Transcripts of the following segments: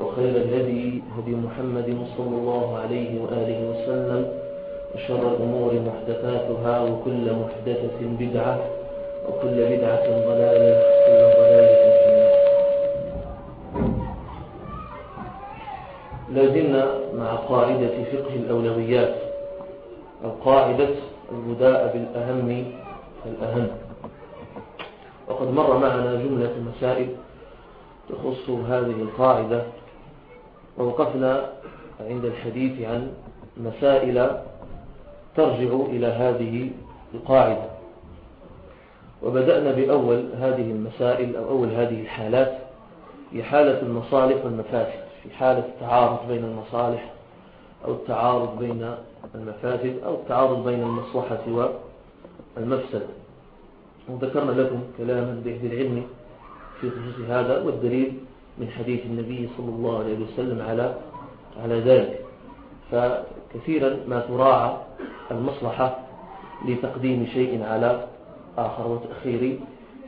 وخير الهدي هدي محمد صلى الله عليه وآله وسلم وشر الأمور محدثاتها وكل محدثة بدعة وكل بدعة ضلالة وكل ضلالة في لازلنا مع قاعدة فقه الأولويات القاعدة البداء بالأهم فالأهم وقد مر معنا جملة مسائل تخص هذه القاعدة. ووقفنا عند الحديث عن مسائل ترجع إلى هذه القاعدة. وبدأنا بأول هذه المسائل أو أول هذه الحالات هي حالة المصالح والمفاسد في حالة التعارض بين المصالح أو التعارض بين المفاسد أو التعارض بين المصلحة والمفسد. وذكرنا لكم كلاما بأهل العلم في خصوص هذا والدليل من حديث النبي صلى الله عليه وسلم على على ذلك. فكثيرا ما تراعى المصلحة لتقديم شيء على آخر وتأخير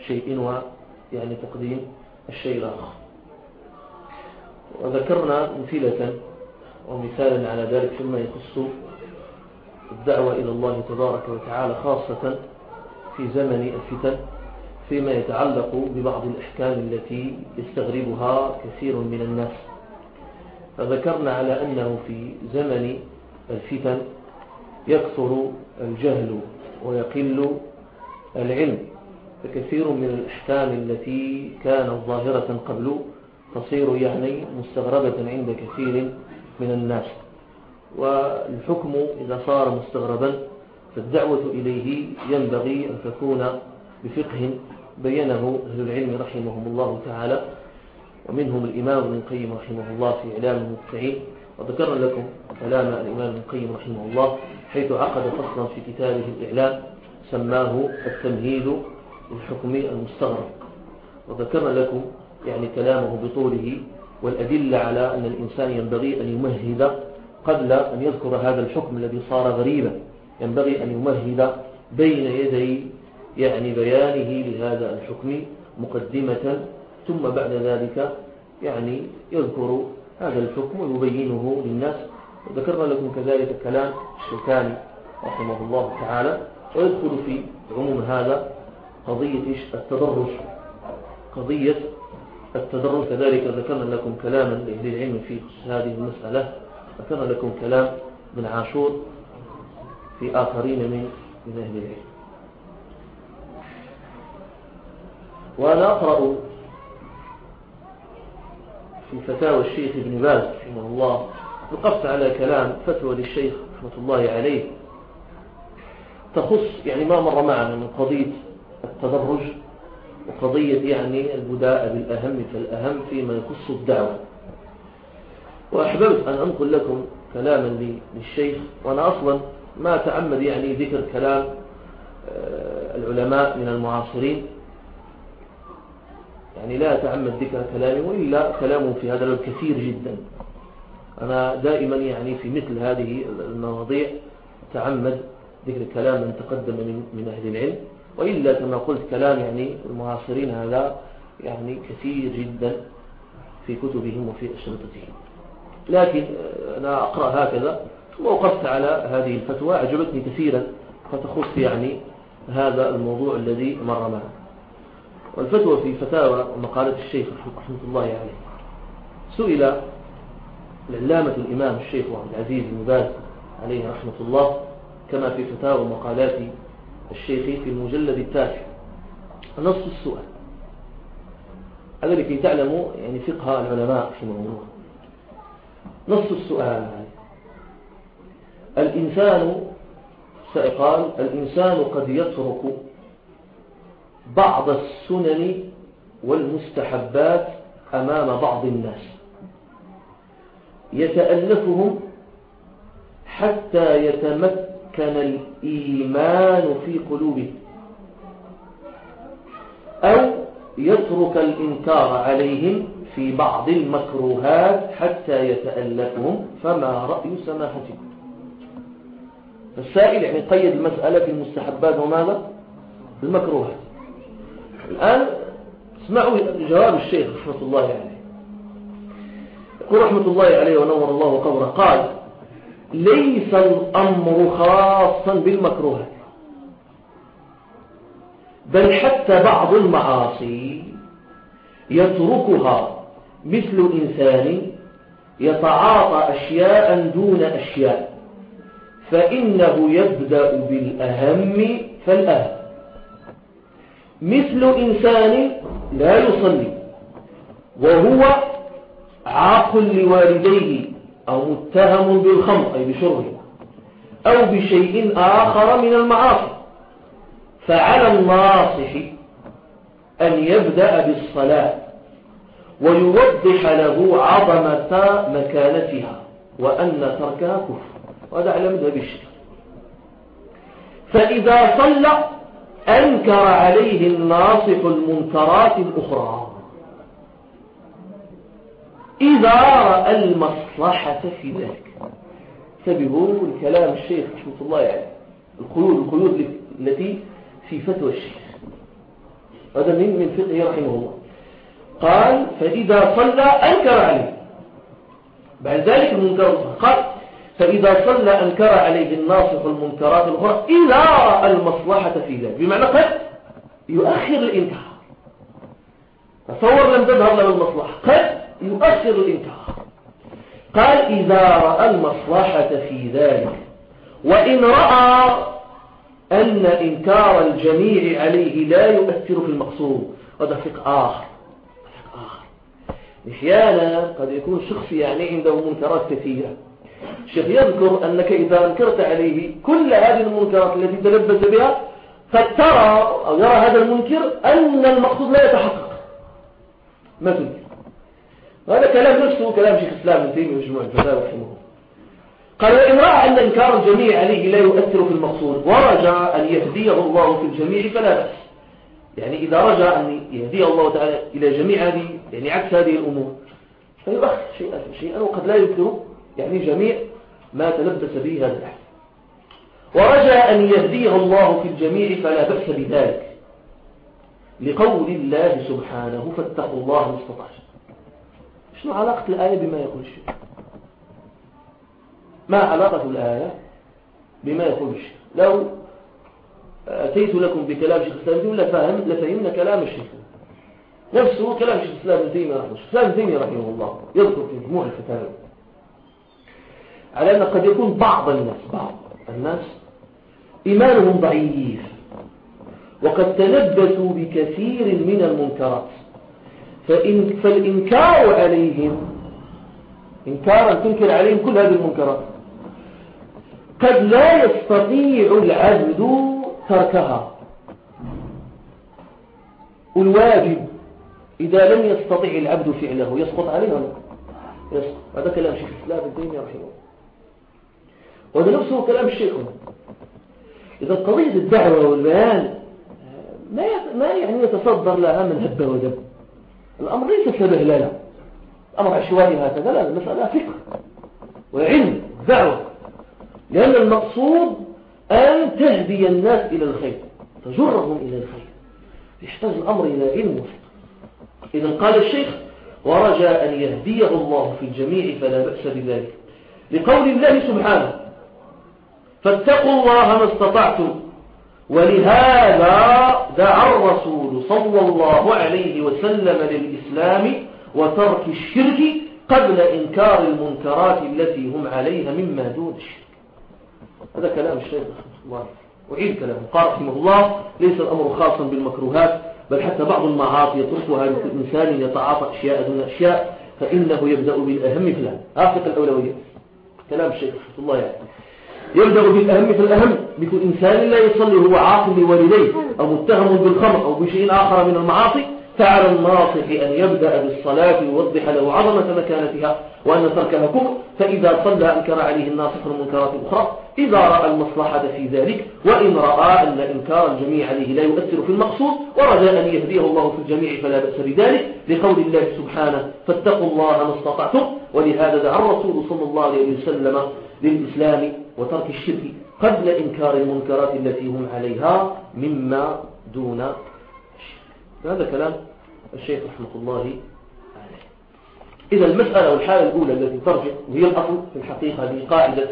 شيء ويعني تقديم الشيء الآخر. وذكرنا مثيلة ومثالا على ذلك فيما يخص الدعوة إلى الله تبارك وتعالى خاصة في زمن الفتن فيما يتعلق ببعض الأحكام التي يستغربها كثير من الناس. فذكرنا على أنه في زمن الفتن يكثر الجهل ويقل العلم فكثير من الأحكام التي كانت ظاهرة قبل تصير يعني مستغربة عند كثير من الناس. والحكم إذا صار مستغربا فالدعوة إليه ينبغي أن تكون بفقه بينه أهل العلم رحمهم الله تعالى ومنهم الإمام ابن القيم رحمه الله في إعلام المبتعين وذكرنا لكم كلام الإمام ابن القيم رحمه الله حيث عقد فصلا في كتابه الإعلام سماه التمهيد للحكم المستغرب وذكرنا لكم يعني كلامه بطوله والأدلة على أن الإنسان ينبغي أن يمهد قبل أن يذكر هذا الحكم الذي صار غريبا. ينبغي أن يمهد بين يدي يعني بيانه لهذا الحكم مقدمة ثم بعد ذلك يعني يذكر هذا الحكم ويبينه للناس. وذكرنا لكم كذلك كلام الشوكاني رحمه الله تعالى ويدخل في عموم هذا قضية التدرج. قضية التدرج كذلك ذكرنا لكم كلاما لأهل العلم في هذه المسألة. ذكرنا لكم كلام ابن عاشور في آخرين من من أهل العلم. وأنا أقرأ في فتاوى الشيخ ابن باز رحمه الله. وقفت على كلام فتوى للشيخ رحمة الله عليه. تخص يعني ما مر معنا من قضية التدرج وقضية يعني البداء بالأهم فالأهم فيما يخص الدعوة. وأحببت أن أنقل لكم كلاما للشيخ وأنا أصلا ما تعمد يعني ذكر كلام آه، العلماء من المعاصرين. يعني لا أتعمد ذكر كلامه وإلا كلامه في هذا كثير جدا. أنا دائما يعني في مثل هذه المواضيع تعمد ذكر كلام من تقدم من أهل العلم وإلا كما قلت كلام يعني المعاصرين هذا يعني كثير جدا في كتبهم وفي أشرطتهم لكن أنا أقرأ هكذا ثم وقفت على هذه الفتوى أعجبتني كثيرا فتخص يعني هذا الموضوع الذي مر معنا. والفتوى في فتاوى ومقالة الشيخ رحمة الله عليه سئل العلامة الإمام الشيخ عبد العزيز باز عليه رحمة الله كما في فتاوى مقالات الشيخ في المجلد التاسع. نص السؤال. هذا لكي تعلموا يعني فقه العلماء رحمه الله. نص السؤال. الإنسان سيقال الإنسان قد يترك بعض السنن والمستحبات أمام بعض الناس. يتألفهم حتى يتمكن الإيمان في قلوبهم أو يترك الإنكار عليهم في بعض المكروهات حتى يتألفهم. فما رأي سماحتكم؟ السائل يعني قيد المسألة في المستحبات وماذا؟ المكروهات. الآن اسمعوا جواب الشيخ رحمة الله عليه. يقول رحمة الله عليه ونور الله قبره قال ليس الأمر خاصا بالمكروهات بل حتى بعض المعاصي يتركها مثل إنسان يتعاطى أشياء دون أشياء فإنه يبدأ بالأهم فالأهم. مثل إنسان لا يصلي وهو عاق لوالديه أو متهم بالخمر أي بشربه أو بشيء آخر من المعاصي. فعلى الناصح أن يبدأ بالصلاة ويوضح له عظمة مكانتها وأن تركها كفر. وهذا على مذهب الشيخ. فإذا صلى أنكر عليه الناصح المنكرات الأخرى. إذا رأى المصلحة في ذلك. انتبهوا الكلام الشيخ رحمة الله عليه. القيود القيود التي في فتوى الشيخ. هذا من من فقهه رحمه الله. قال فإذا صلى أنكر عليه. بعد ذلك المنكر قال فإذا صلى أنكر عليه الناصح المنكرات الأخرى رأى المصلحة في ذلك. بمعنى قد يؤخر الإنكار تصور لم تظهر له المصلحة. قد يؤخر الإنكار قال إذا رأى المصلحة في ذلك وإن رأى أن إنكار الجميع عليه لا يؤثر في المقصود هذا فقه آخر. أحيانا قد يكون شخص يعني عنده منكرات كثيرة. الشيخ يذكر أنك إذا أنكرت عليه كل هذه المنكرات التي تلبس بها قد ترى أو يرى هذا المنكر أن المقصود لا يتحقق. ما تنكر هذا كلام نفسه كلام شيخ الإسلام ابن تيمية وجموع الفتاوى رحمه قال وإن رأى أن إنكار الجميع عليه لا يؤثر في المقصود ورجع أن يهديه الله في الجميع فلا بأس. يعني إذا رجع أن يهديه الله تعالى إلى جميع هذه يعني عكس هذه الأمور. فيؤخر شيئا شيئا وقد لا يذكر يعني جميع ما تلبس به هذا الحديث. ورجع أن يهديه الله في الجميع فلا بأس بذلك. لقول الله سبحانه فاتقوا الله ما استطعتم. شنو علاقة الآية بما يقول الشيء ما علاقة الآية بما يقول الشيء لو أتيت لكم بكلام شيخ الإسلام لفهم لفهمنا كلام الشيخ. نفسه كلام شيخ الإسلام تيمية رحمه الله. تيمية رحمه الله يذكر في مجموع الفتاوى. على أن قد يكون بعض الناس بعض الناس إيمانهم ضعيف وقد تلبسوا بكثير من المنكرات. فإن فالإنكار عليهم إنكارا تنكر عليهم كل هذه المنكرات. قد لا يستطيع العبد تركها. والواجب إذا لم يستطع العبد فعله يسقط عليه يسقط. هذا كلام شيخ الإسلام الدين رحمه الله. وهذا نفسه كلام الشيخ. إذا قضية الدعوة والبيان ما ما يعني يتصدر لها من هبة ودب الأمر ليس كبهللة الأمر عشوائي هكذا لا المسألة فكر وعلم دعوة. لأن المقصود أن تهدي الناس إلى الخير تجرهم إلى الخير. يحتاج الأمر إلى علم وفقه. إذا قال الشيخ ورجى أن يهديه الله في الجميع فلا بأس بذلك. لقول الله سبحانه فاتقوا الله ما استطعتم. ولهذا دعا الرسول صلى الله عليه وسلم للإسلام وترك الشرك قبل إنكار المنكرات التي هم عليها مما دون الشرك. هذا كلام الشيخ رحمه الله. أعيد كلامه. قال رحمه الله ليس الأمر خاصا بالمكروهات بل حتى بعض المعاصي يتركها الإنسان يتعاطى أشياء دون أشياء فإنه يبدأ بالأهم فلان آفق الأولوية. كلام الشيخ رحمه الله يعني. يبدأ بالأهم فالأهم مثل إنسان لا يصلي هو عاقل لوالديه أو متهم بالخمر أو بشيء آخر من المعاصي. فعلى الناصح أن يبدأ بالصلاة ويوضح له عظمة مكانتها وأن تركها كفر فإذا صلى أنكر عليه الناصح المنكرات الأخرى. إذا رأى المصلحة في ذلك وإن رأى أن إنكار الجميع عليه لا يؤثر في المقصود ورجاء أن يهديه الله في الجميع فلا بأس بذلك. لقول الله سبحانه فاتقوا الله ما استطعتم. ولهذا دعا الرسول صلى الله عليه وسلم للإسلام وترك الشرك قبل إنكار المنكرات التي هم عليها مما دون هذا كلام الشيخ رحمة الله عليه. إذا المسألة والحالة الأولى التي ترجع وهي الأصل في الحقيقة لقاعدة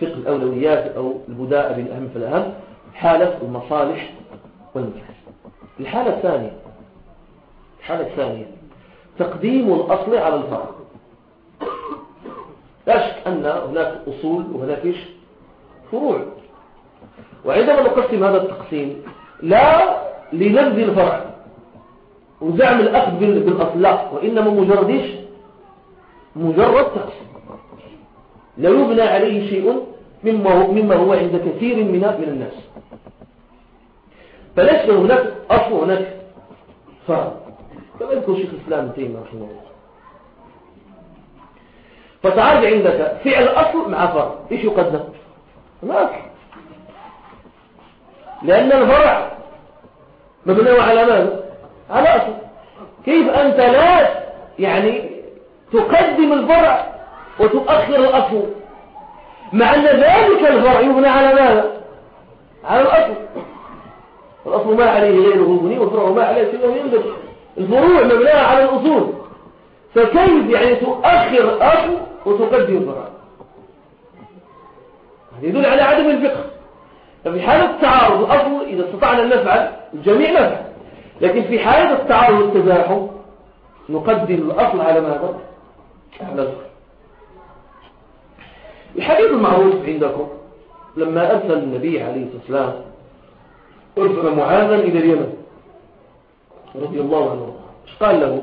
فقه الأولويات أو البداء بالأهم فالأهم حالة المصالح والمفاسد الحالة الثانية الحالة الثانية تقديم الأصل على الفرع. لا شك أن هناك أصول وهناك فروع وعندما نقسم هذا التقسيم لا لنبذ الفرع. وزعم الأخذ بالأصل لا وإنما مجرد مجرد تقسيم. لا يبنى عليه شيء مما هو, مما هو عند كثير من من الناس. فليس هناك أصل هناك فرع. كما يذكر شيخ الإسلام تيمية رحمه الله. فتعال عندك فعل أصل مع فرع. إيش يقدم؟ لأن الفرع مبني على ماذا؟ على أصل. كيف أنت لا يعني تقدم الفرع وتؤخر الأصل؟ مع أن ذلك الفرع يبنى على ماذا؟ على الأصل. الأصل ما عليه غيره يبني والفرع ما عليه سواه ينبت الفروع مبناها على الأصول. فكيف يعني تؤخر أصل وتقدم فرع يدل على عدم الفقه. ففي حالة التعارض الأصل إذا استطعنا أن نفعل الجميع نفعل لكن في حالة التعارض والتزاحم نقدم الأصل على ماذا؟ على الفرع الحديث المعروف عندكم لما أرسل النبي عليه الصلاة والسلام أرسل معاذا إلى اليمن. رضي الله عنه. قال له؟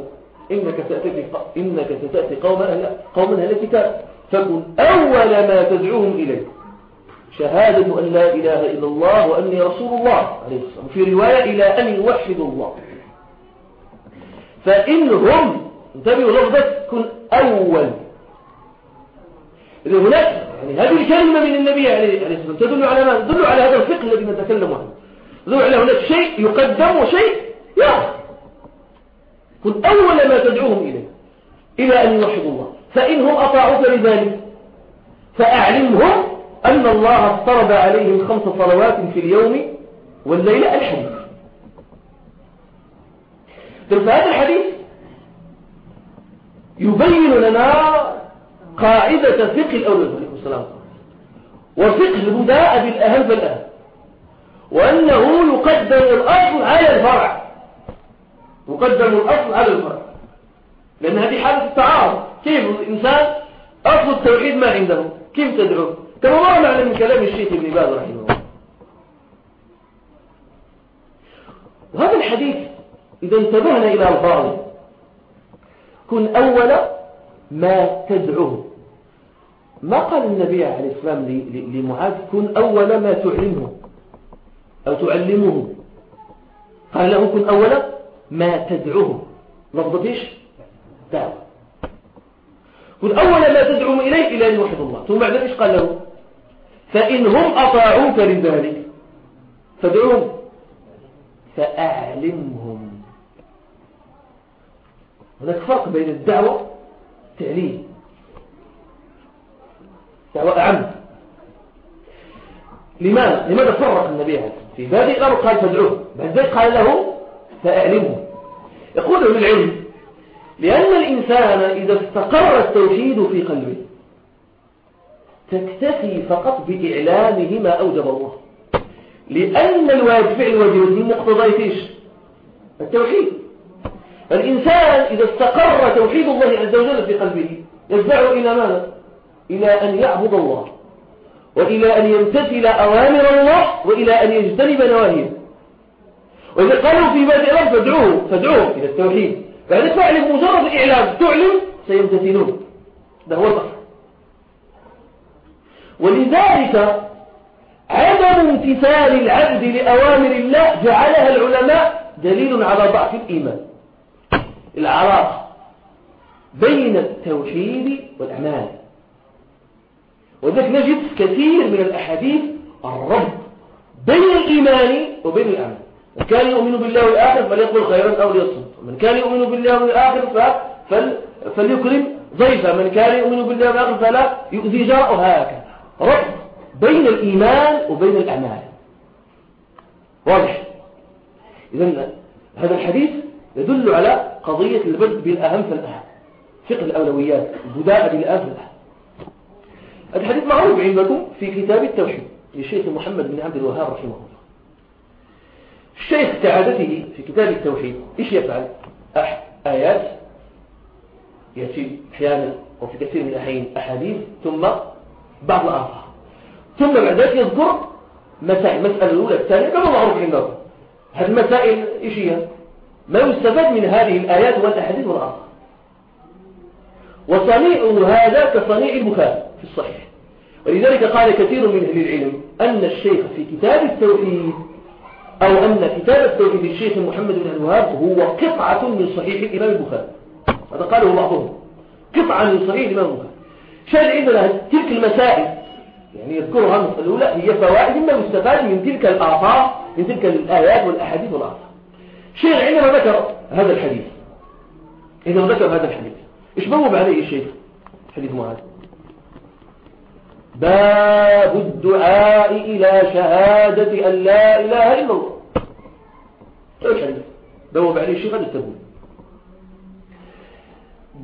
إنك ستأتي إنك ستأتي قوما أهل قوما أهل الكتاب. فكن أول ما تدعوهم إليه. شهادة أن لا إله إلا الله وأني رسول الله عليه الصلاة في رواية إلى أن يوحدوا الله. فإنهم انتبهوا لفظة كن أول. إذا هناك يعني هذه الكلمة من النبي عليه الصلاة والسلام تدل على ما؟ تدل على هذا الفقه الذي نتكلم عنه. تدل على هناك شيء يقدم وشيء يأخذ كن أول ما تدعوهم إليه. إلى أن يوحدوا الله. فإنهم أطاعوك لذلك. فأعلمهم أن الله افترض عليهم خمس صلوات في اليوم والليلة الحديث. فهذا الحديث يبين لنا قاعدة فقه الأولى عليه السلام وفقه البداء بالأهم فالأهم وأنه يقدم الأصل على الفرع. يقدم الأصل على الفرع. لأن هذه حالة التعارض. كيف الإنسان أصل التوحيد ما عنده؟ كيف تدعوه كما مر معنا من كلام الشيخ ابن باز رحمه الله. وهذا الحديث إذا انتبهنا إلى الفاظه كن أول ما تدعوه. ما قال النبي عليه السلام لمعاذ؟ كن أول ما تعلمه. أو تعلمه. قال له كن أول ما تدعوه. لفظة إيش؟ دعوة. كن أول ما تدعوهم إليه إلى أن يوحد الله. ثم بعد إيش قال له؟ فإن هم أطاعوك لذلك. فادعوهم فأعلمهم. هناك فرق بين الدعوة والتعليم. دعوة أعم. لماذا؟ لماذا فرق النبي عليه في بادئ الأمر قال فادعوه بعد ذلك قال له فأعلمه. يقول العلم لأن الإنسان إذا استقر التوحيد في قلبه تكتفي فقط بإعلامه ما أوجب الله. لأن الواجب فعل الواجب من مقتضى إيش التوحيد. الإنسان إذا استقر توحيد الله عز وجل في قلبه يدفعه إلى ماذا؟ إلى أن يعبد الله وإلى أن يمتثل أوامر الله وإلى أن يجتنب نواهيه. وإذا قالوا في بادئ الأمر فادعوه فادعوه إلى التوحيد. فهذا فعل مجرد إعلام تعلم سيمتثلون. ده هو الأصل. ولذلك عدم امتثال العبد لأوامر الله جعلها العلماء دليل على ضعف الإيمان. العلاقة بين التوحيد والأعمال وذلك نجد كثير من الأحاديث الربط بين الإيمان وبين الأعمال من كان يؤمن بالله والآخر فليقل خيرا أو ليصمت. من كان يؤمن بالله والآخر فل... فليكرم ضيفا من كان يؤمن بالله والآخر فلا يؤذي جارة. هكذا ربط بين الإيمان وبين الأعمال. واضح؟ إذن هذا الحديث يدل على قضية البدء بالأهم فالأهم. فقه الأولويات البداء بالأهم فالأهم. الحديث معروف عندكم في كتاب التوحيد للشيخ محمد بن عبد الوهاب رحمه الله. الشيخ كعادته في كتاب التوحيد إيش يفعل؟ آيات يأتي أحيانا وفي كثير من الأحيان أحاديث ثم بعض الآثار ثم بعد ذلك يذكر مسائل المسألة الأولى الثانية كما معروف عندكم هذه المسائل إيش هي؟ ما يستفاد من هذه الآيات والأحاديث والآثار وصنيع هذا كصنيع البخاري في الصحيح. ولذلك قال كثير من أهل العلم أن الشيخ في كتاب التوحيد أو أن كتاب التوحيد للشيخ محمد بن الوهاب هو قطعة من صحيح الإمام البخاري. هذا قاله بعضهم. قطعة من صحيح الإمام البخاري. شاهد عندنا تلك المسائل. يعني يذكرها المسألة الأولى هي فوائد ما يستفاد من تلك الآثار من تلك الآيات والأحاديث والآثار. شيخ عندما ذكر هذا الحديث إذا ذكر هذا الحديث إيش بوب عليه الشيخ حديث معاذ. باب الدعاء إلى شهادة أن لا إله إلا الله. إيش حديث بوب عليه الشيخ هذا التبويب.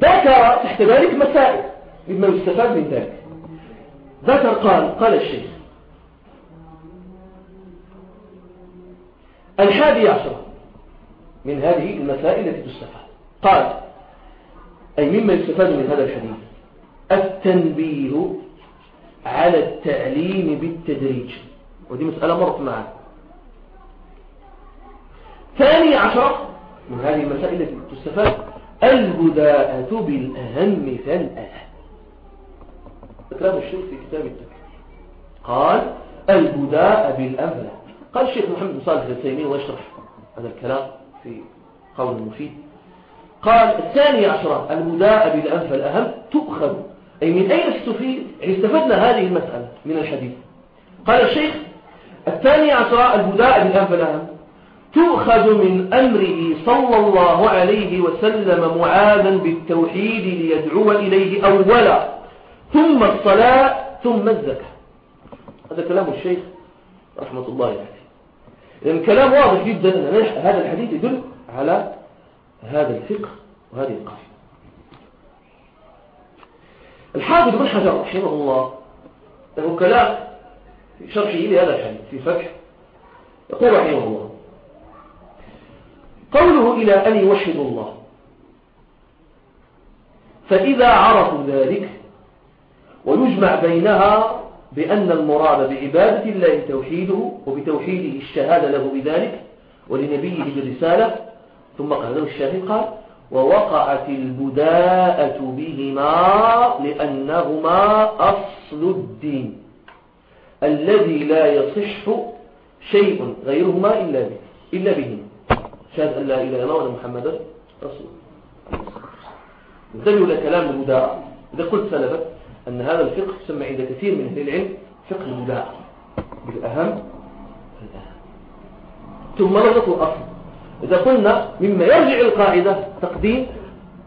ذكر تحت ذلك مسائل. مما يستفاد من ذلك. ذكر قال قال الشيخ. الحادي عشر من هذه المسائل التي تستفاد. قال أي مما يستفاد من هذا الحديث. التنبيه على التعليم بالتدريج. ودي مسألة مرت معنا ثاني عشر من هذه المسائل التي تستفاد. البداءة بالأهم فالأهم كلام الشيخ في كتاب التكفير قال البداء بالأهم قال الشيخ محمد بن صالح التيمين ويشرح هذا الكلام في قول المفيد قال الثاني عشر البداء بالأهم فالأهم تؤخذ. أي من أين استفيد يعني استفدنا هذه المسألة من الحديث. قال الشيخ الثاني عشر البداء بالأهم فالأهم تؤخذ من أمره صلى الله عليه وسلم معاذا بالتوحيد ليدعو إليه أولا. ثم الصلاة ثم الزكاة. هذا كلام الشيخ رحمة الله عليه. لأن كلام واضح جدا أن هذا الحديث يدل على هذا الفقه وهذه القاعدة. الحافظ بن حجر رحمه الله له كلام في شرحه لهذا الحديث في فتح يقول رحمه الله قوله إلى أن يوحدوا الله فإذا عرفوا ذلك ويجمع بينها بأن المراد بعبادة الله توحيده وبتوحيده الشهادة له بذلك ولنبيه بالرسالة. ثم قال له الشاهد قال ووقعت البداءة بهما لأنهما أصل الدين. الذي لا يصح شيء غيرهما إلا به إلا بهما. شهد أن لا إله إلا الله وأن محمدا رسول انتبهوا لكلام البداء. إذا قلت سلفا أن هذا الفقه يسمى عند كثير من أهل العلم فقه البداء بالأهم الأهم ثم نضط الأصل. إذا قلنا مما يرجع القاعدة تقديم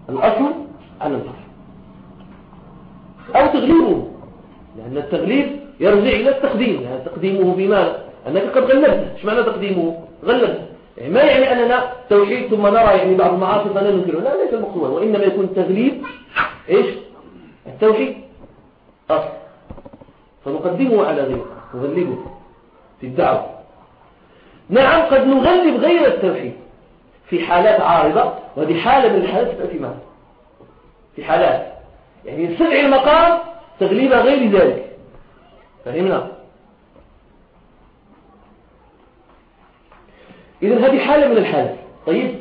الأصل على الفرع أو تغليبه. لأن التغليب يرجع إلى التقديم. يعني تقديمه بماذا أنك قد غلبت. إيش معنى تقديمه؟ غلبت. يعني ما يعني أننا توحيد ثم نرى يعني بعض المعاصي فلا ننكره لا ليس المقصود. وإنما يكون تغليب. إيش؟ التوحيد. أصل فنقدمه على غيره نغلبه في الدعوة. نعم قد نغلب غير التوحيد في حالات عارضة وهذه حالة من الحالات تأتي معنا في حالات يعني سبع المقام تغليب غير ذلك. فهمنا؟ إذن هذه حالة من الحالات. طيب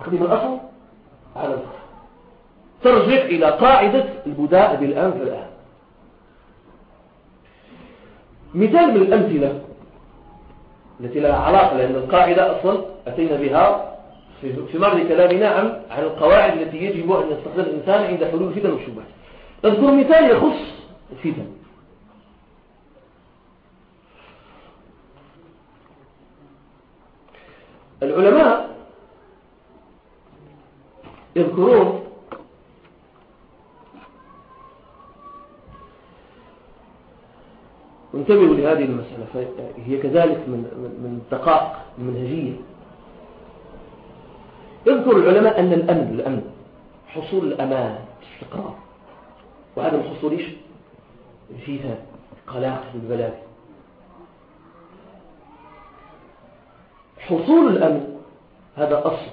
أخذ الأصل. على الفرق ترجع إلى قاعدة البداء بالأنف الآن. مثال من الأمثلة التي لها علاقة لأن القاعدة أصلا أتينا بها في مرض كلامنا عن عن القواعد التي يجب أن يستخدم الإنسان عند حلول الفتن والشبهات. أذكر مثال يخص الفتن. العلماء يذكرون وانتبهوا لهذه المسألة فهي كذلك من من الدقائق المنهجية. يذكر العلماء أن الأمن الأمن حصول الأمان الاستقرار وعدم حصول إيش؟ الفتن قلاق البلاء حصول الأمن هذا أصل.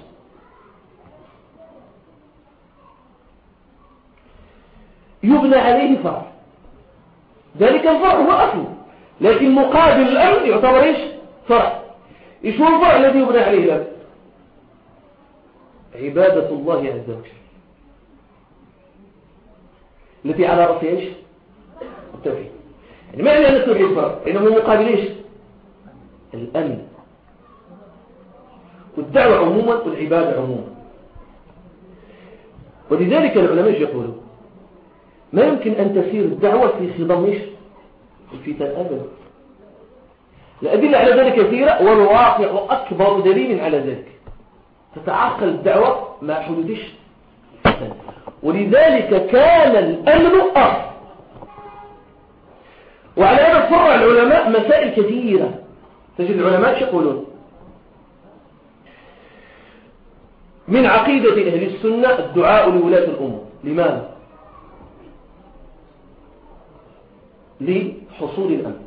يبنى عليه فرع. ذلك الفرع هو أصل. لكن مقابل الأمن يعتبر إيش؟ فرع. إيش هو الفرع الذي يبنى عليه الأمن عبادة الله عز وجل. التي على رأس إيش؟ التوحيد. يعني معنى أن التوحيد فرع إنه مقابل إيش؟ الأمن. والدعوة عموما والعبادة عموما. ولذلك العلماء يقولون ما يمكن أن تسير الدعوة في خضم إيش؟ الفتن أبدا الأدلة على ذلك كثيرة والواقع أكبر دليل على ذلك. تتعقل الدعوة حدوث الفتن ولذلك كان الأمن أصل وعلى هذا فرع العلماء مسائل كثيرة. تجد العلماء يقولون؟ من عقيدة أهل السنة الدعاء لولاة الأمور لماذا؟ لحصول الأمن.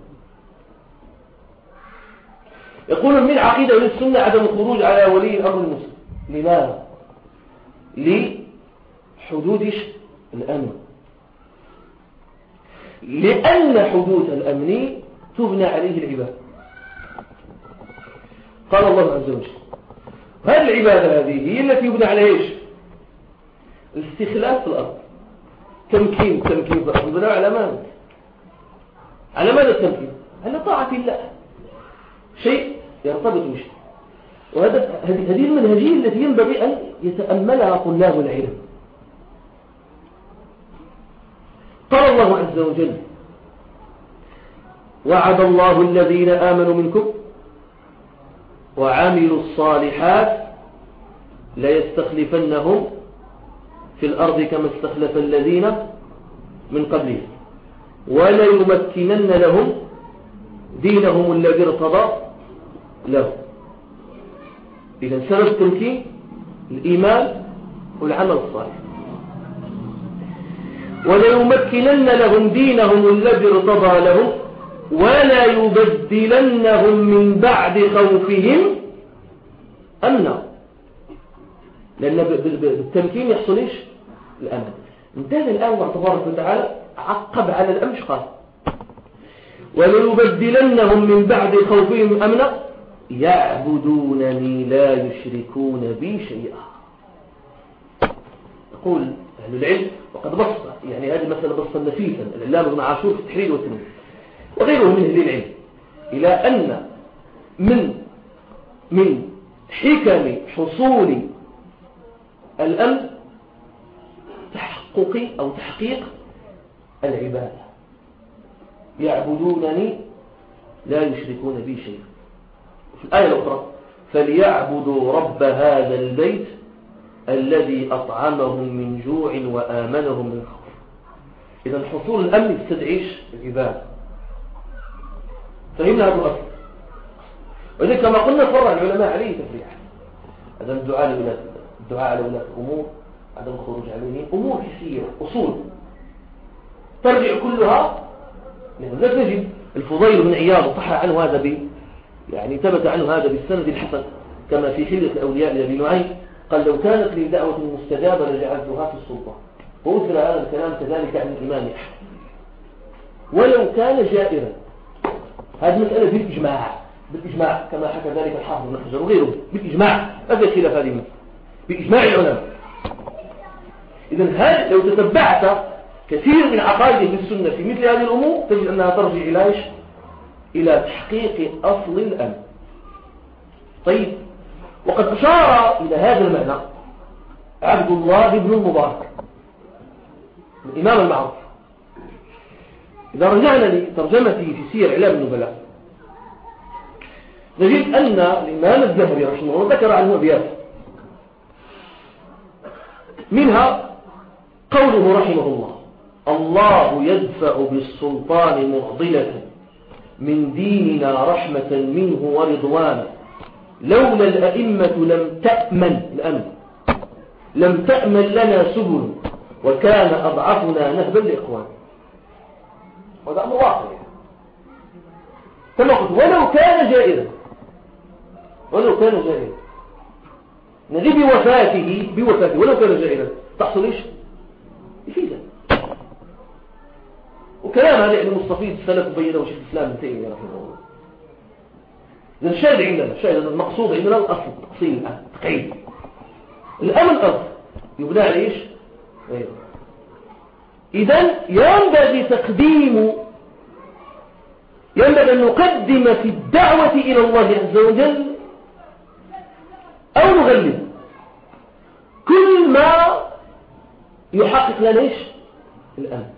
يقول من عقيدة أهل السنة عدم الخروج على ولي الأمر المسلم. لماذا؟ لحدود الأمن. لأن حدود الأمن تبنى عليه العباد قال الله عز وجل هذه العبادة هذه هي التي يبنى عليها إيش؟ الاستخلاف في الأرض. تمكين تمكين الأرض. يبنى على ماذا؟ على ماذا التمكين؟ على طاعة الله. شيء يرتبط بشيء. وهذا هذه المنهجية التي ينبغي أن يتأملها طلاب العلم. قال الله عز وجل وعد الله الذين آمنوا منكم وعملوا الصالحات ليستخلفنهم في الأرض كما استخلف الذين من قبلهم. وليمكنن لهم دينهم الذي ارتضى له. إذا سبب التمكين الإيمان والعمل الصالح. وليمكنن لهم دينهم الذي ارتضى لهم ولا يبدلنهم من بعد خوفهم أمنا لأن بالتمكين يحصل إيش؟ الأمن إنتهى الآن الله تبارك وتعالى عقب على الأمن قال وليبدلنهم من بعد خوفهم أمنا يعبدونني لا يشركون بي شيئا. يقول أهل العلم وقد بص يعني هذه المسألة بصا نفيسا الإعلام ابن عاشور في التحرير والتنوير وغيره من أهل العلم إلى أن من من حكم حصول الأمن تحقق أو تحقيق العبادة. يعبدونني لا يشركون بي شيئا. في الآية الأخرى فليعبدوا رب هذا البيت الذي أطعمهم من جوع وآمنهم من خوف. إذا حصول الأمن يستدعيش العبادة. فهمنا هذا الأصل. وإذا كما قلنا فرع العلماء عليه تفريع هذا الدعاء لولاة الدعاء الأمور عدم الخروج عليهم أمور حسية أصول. ترجع كلها لا تجد الفضيل بن عياض صح عنه هذا ب يعني ثبت عنه هذا بالسند الحسن كما في حلة الأولياء لأبي نعيم. قال لو كانت لي دعوة مستجابة لجعلتها في السلطة. وأثر هذا الكلام كذلك عن الإمام أحمد. ولو كان جائرا. هذه مسألة بالإجماع بالإجماع كما حكى ذلك الحافظ بن حجر وغيره. بالإجماع ما في خلاف هذه المسألة؟ بإجماع العلماء. إذا هل لو تتبعت كثير من عقائد السنة في مثل هذه الأمور تجد أنها ترجع إلى إيش؟ إلى تحقيق أصل الأمن طيب وقد أشار إلى هذا المعنى عبد الله بن المبارك الإمام المعروف. إذا رجعنا لترجمته في سير إعلام النبلاء نجد أن الإمام الزهري رحمه الله ذكر عنه أبيات. منها قوله رحمه الله الله يدفع بالسلطان معضلة من ديننا رحمة منه ورضوانا لولا الأئمة لم تأمن الأمن. لم تأمن لنا سبل. وكان أضعفنا نهبا لإخوان. وهذا أمر واقع. كما قلت ولو كان جائزا ولو كان جائزا نجي بوفاته بوفاته ولو كان جائزا تحصل إيش؟ وكلام هذا يعني مستفيد السلف بينه شيخ الإسلام ابن تيمية رحمه الله. اذا الشاهد عندنا الشاهد المقصود عندنا الأصل التقصير الان تقعيد الامن اصل يبنى على إيش؟ أيوه اذا ينبغي تقديم ينبغي أن نقدم في الدعوة إلى الله عز وجل أو نغلب. كل ما يحقق لنا إيش؟ الامن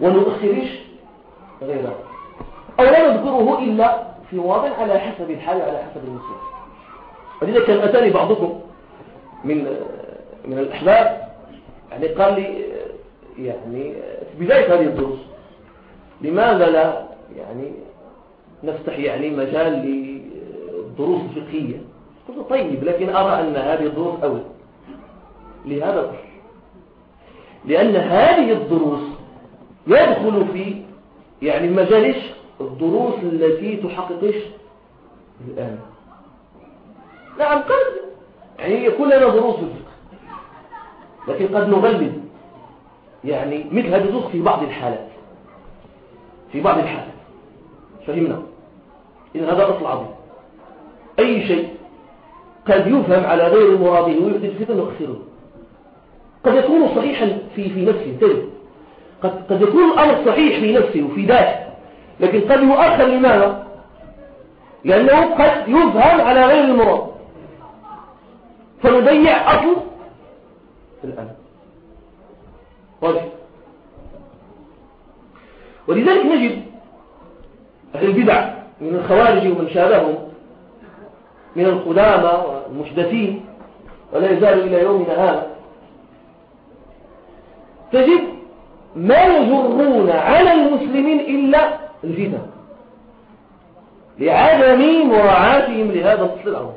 ونؤخرش غيره أو لا نذكره إلا في واضع على حسب الحال وعلى حسب النصوص. ولذا كان أتاني بعضكم من من الأحباب يعني قال لي يعني في بداية هذه الدروس لماذا لا يعني نفتح يعني مجال للدروس الفقهية قلت طيب لكن أرى أن هذه الدروس أولى لهذا لأن هذه الدروس يدخل في يعني مجالش الدروس التي تحققش الآن. نعم قد يعني يكون لنا دروس الفقه لكن قد نغلب يعني مثل هذه الدروس في بعض الحالات. في بعض الحالات. فهمنا؟ إذا هذا أصل عظيم أي شيء قد يفهم على غير مراده ويحدث فتن نؤخره قد يكون صحيحا في في نفسه تجد قد, قد يكون الأمر صحيح في نفسه وفي ذاته. لكن قد يؤخر لماذا؟ لأنه قد يفهم على غير المراد. فنضيع أصل في واضح؟ ولذلك نجد أهل البدع من الخوارج ومن شابههم من القدامى والمحدثين ولا يزال إلى يومنا هذا. تجد ما يجرون على المسلمين إلا الفتن. لعدم مراعاتهم لهذا الأصل الأول.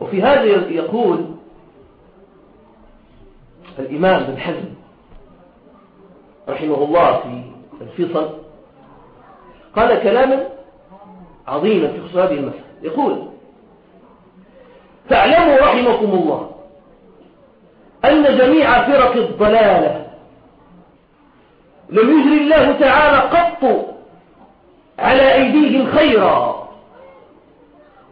وفي هذا يقول الإمام بن حزم رحمه الله في الفصل قال كلاما عظيما في خصوص هذه المسألة. يقول تعلموا رحمكم الله أن جميع فرق الضلالة. لم يجري الله تعالى قط على أيديهم خيرا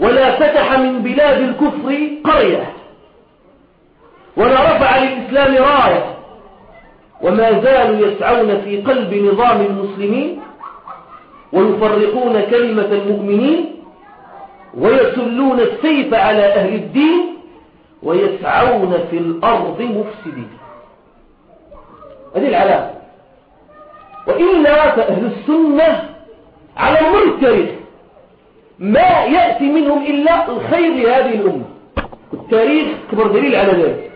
ولا فتح من بلاد الكفر قرية ولا رفع للإسلام راية وما زالوا يسعون في قلب نظام المسلمين ويفرقون كلمة المؤمنين ويسلون السيف على أهل الدين ويسعون في الأرض مفسدين. هذه العلامة. وإلا فأهل السنة على مر التاريخ ما يأتي منهم إلا الخير لهذه الأمة. التاريخ كبر دليل على ذلك.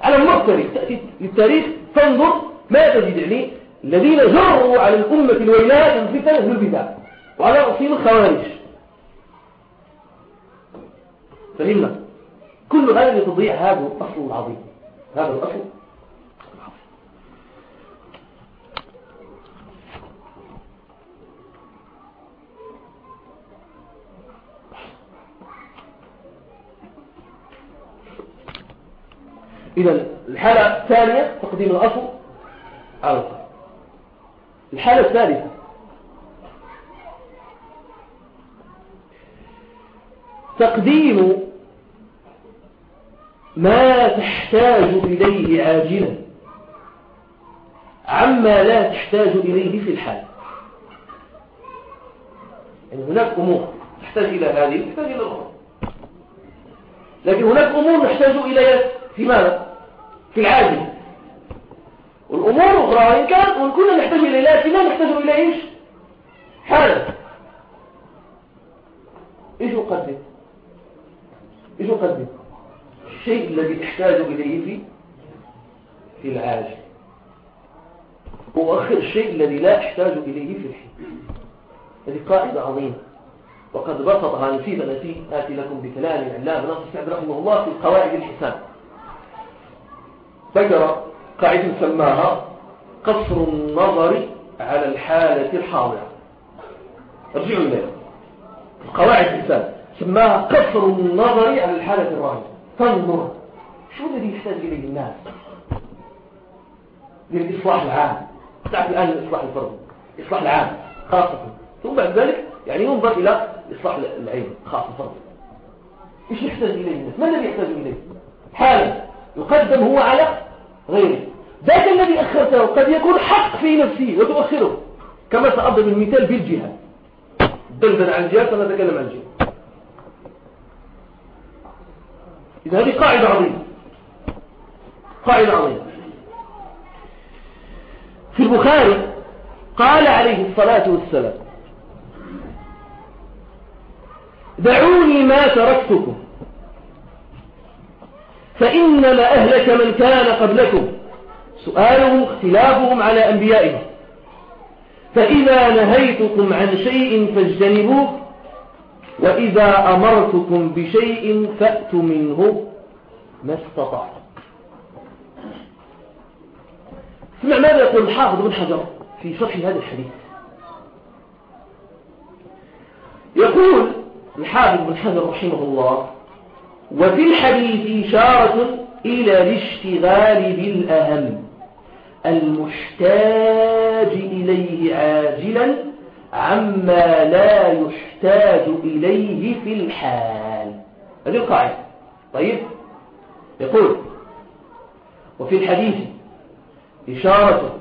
على مر التاريخ. تأتي للتاريخ تنظر ما تجد. يعني الذين جروا على الأمة الويلات الفتن أهل البدع. وعلى رأسهم الخوارج. فهمنا؟ كل هذا لتضيع هذا الأصل العظيم. هذا الأصل. إذا الحالة الثانية تقديم الأصل على الأصل الحالة الثالثة. تقديم ما تحتاج إليه عاجلا عما لا تحتاج إليه في الحال يعني هناك أمور تحتاج إلى هذه تحتاج إلى الأخرى لكن هناك أمور نحتاج إليها في ماذا؟ في العاجل والأمور الأخرى وإن كانت وإن كنا نحتاج إليها لكن لا نحتاج إلى إيش؟ حالا إيش أقدم؟ إيش أقدم؟ الشيء الذي احتاج إليه في في العاجل وأخر الشيء الذي لا أحتاج إليه في الحين هذه قاعدة عظيمة. وقد بسطها نسيب التي آتي لكم بكلام العلام ناصر سعد رحمه الله في قواعد الحسان ذكر قاعدة سماها قصر النظر على الحالة الحاضرة. أرجعوا إليها. قواعد الحسان سماها قصر النظر على الحالة الراهنة. تنظر. شو الذي يحتاج إليه الناس؟ للإصلاح العام تعرف الآن الإصلاح الفردي الإصلاح العام خاصة. ثم بعد ذلك يعني ينظر إلى إصلاح العين خاصة فرض إيش يحتاج إليه الناس؟ ما الذي يحتاج إليه؟ حالا يقدم هو على غيره. ذاك الذي أخرته قد يكون حق في نفسه وتؤخره. كما سأضرب المثال بالجهة دلدل عن الجهة سنتكلم عن الجهة إذا هذه قاعدة عظيمة. قاعدة عظيمة. في البخاري قال عليه الصلاة والسلام دعوني ما تركتكم فإنما أهلك من كان قبلكم. سؤالهم اختلافهم على أنبيائهم. فإذا نهيتكم عن شيء فاجتنبوه وإذا أمرتكم بشيء فأتوا منه ما استطعتم. اسمع ماذا يقول الحافظ بن حجر في شرح هذا الحديث؟ يقول الحافظ بن حجر رحمه الله وفي الحديث إشارة إلى الاشتغال بالأهم المحتاج إليه عاجلا عما لا يحتاج إليه في الحال. هذه القاعدة. طيب؟ يقول وفي الحديث إشارة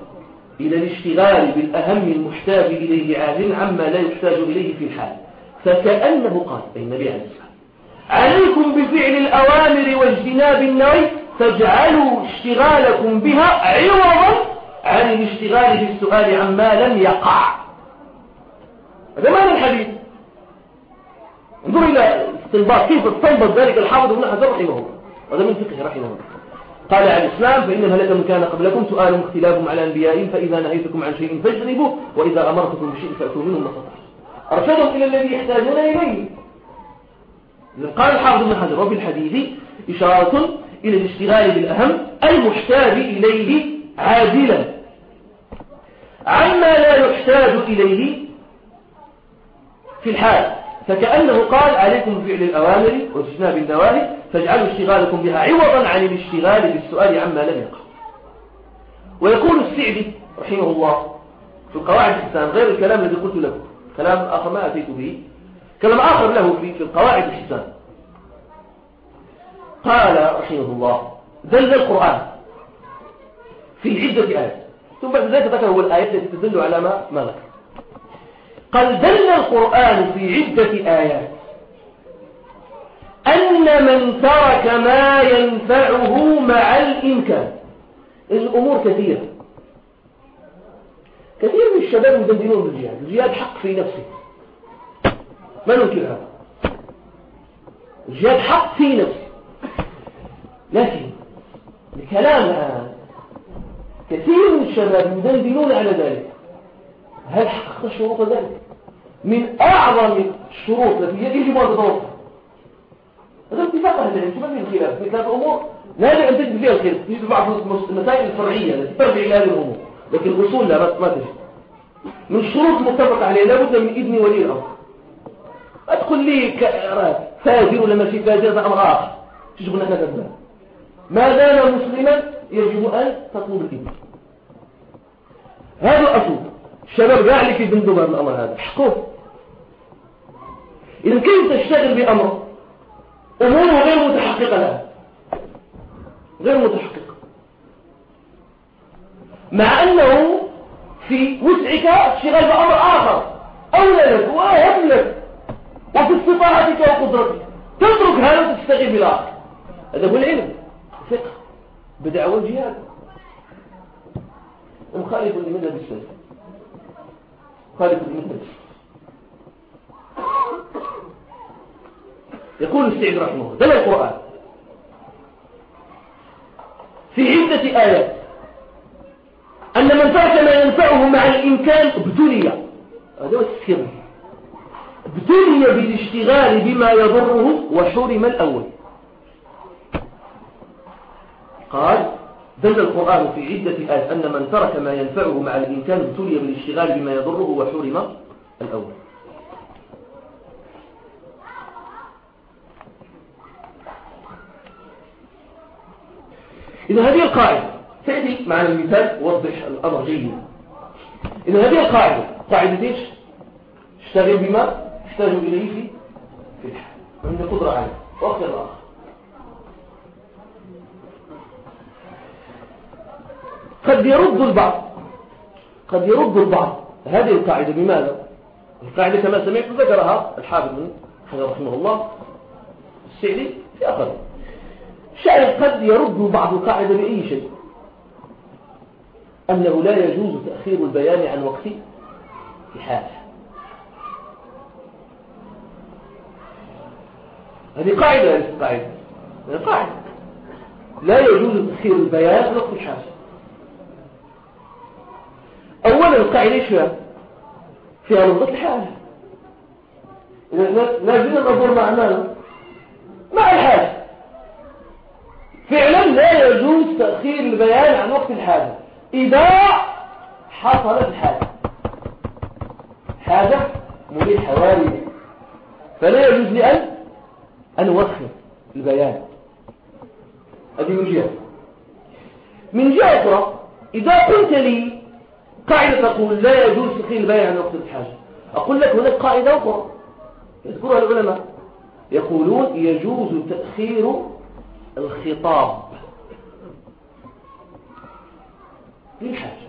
إلى الاشتغال بالأهم المحتاج إليه عاجلا عما لا يحتاج إليه في الحال. فكأنه قال أي النبي عليه الصلاة عليكم بفعل الأوامر واجتناب النوي فاجعلوا اشتغالكم بها عوضا عن الاشتغال بالسؤال عما لم يقع. هذا معنى الحديث. انظر إلى استنباط كيف استنبط ذلك الحافظ ابن حجر رحمه الله. هذا من فقه رحمه الله. قال عن الإسلام فإن لك من كان قبلكم سؤال اختلافهم على أنبيائهم فإذا نهيتكم عن شيء فاجتنبوه وإذا أمرتكم بشيء فأتوا منه ما أرشدهم إلى الذي يحتاجون إليه. قال الحافظ بن حجر وفي الحديث إشارة إلى الاشتغال بالأهم المحتاج إليه عاجلا عما لا يحتاج إليه في الحال. فكأنه قال عليكم بفعل الأوامر واجتناب النواهي فاجعلوا اشتغالكم بها عوضا عن الاشتغال بالسؤال عما لم يقع ويقول السعدي رحمه الله في القواعد الإسلام غير الكلام الذي قلت لكم كلام آخر ما أتيت به كلام آخر له في القواعد الحسان قال رحمه الله دل القرآن في عدة آيات. ثم بعد ذلك ذكر هو الآيات التي تدل على ما ذكر. قال دل القرآن في عدة آيات. أن من ترك ما ينفعه مع الإمكان. الأمور كثيرة. كثير من الشباب يدندنون بالجهاد. الجهاد حق في نفسه. ما ننكر هذا. الجهاد حق في نفسه. لكن الكلام الآن كثير من الشباب يدندنون على ذلك. هل حققت شروط ذلك؟ من أعظم الشروط التي يجب أن تتوفر هذا اتفاق أهل العلم ما في الخلاف مثل هذه الأمور لا أن تجد فيها الخلاف. يجب بعض المسائل الفرعية التي ترجع إلى هذه الأمور. لكن الأصول لا ما تجد. من الشروط المتفق عليها لابد من إذن ولي الأمر. أدخل لي فاجر ولا ماشي فاجر هذا أمر آخر تجب أن نتبع ما دام مسلما يجب أن تطلب الإذن هذا الأصول. الشباب قاع اللي كيبندوا بهذا الأمر هذا. حقوق إذا كيف تشتغل بأمر أموره غير متحققة لها غير متحققة. مع أنه في وسعك اشتغال بأمر آخر. أولى لك وأهم لك. وفي استطاعتك وقدرتك. تترك هذا وتستغيث بالآخر هذا هو العلم. الفقه. بدعوة الجهاد مخالف لمذهب السلف مخالف لمذهب يقول السعيد رحمه الله دل القرآن. في عدة آيات. أن من ترك ما ينفعه مع الإمكان ابتلي هذا هو السر. ابتلي بالاشتغال بما يضره وحرم الأول. قال دل القرآن في عدة آيات. أن من ترك ما ينفعه مع الإمكان ابتلي بالاشتغال بما يضره وحرم الأول. إذا هذه القاعدة تأتي مع المثال وضح الأمر جيدا. إذا هذه القاعدة قاعدة إيش؟ اشتغل بما تحتاج إليه في في الحال عند قدرة عليه وقت الآخر قد يرد البعض قد يرد البعض هذه القاعدة بماذا؟ القاعدة كما سمعت ذكرها الحافظ من رحمه الله السعدي في أخر شاعر قد يرد بعض القاعدة بأي شيء. أنه لا يجوز تأخير البيان عن وقت في حاله هذه قاعدة ليست قاعدة قاعدة. لا يجوز تأخير البيان عن وقت الحاجة أولا القاعدة إيش فيها؟ فيها لغة الحاجة لا زلنا نظر مع ماذا؟ مع الحاجة فعلا لا يجوز تأخير البيان عن وقت الحاجة. إذا حصلت الحاجة. حاجة مريحة واردة فلا يجوز لأن أن أوخر البيان. هذه من جهة. من جهة أخرى إذا قلت لي قاعدة تقول لا يجوز تأخير البيان عن وقت الحاجة أقول لك هناك قاعدة أخرى. يذكرها العلماء. يقولون يجوز تأخير الخطاب للحاجة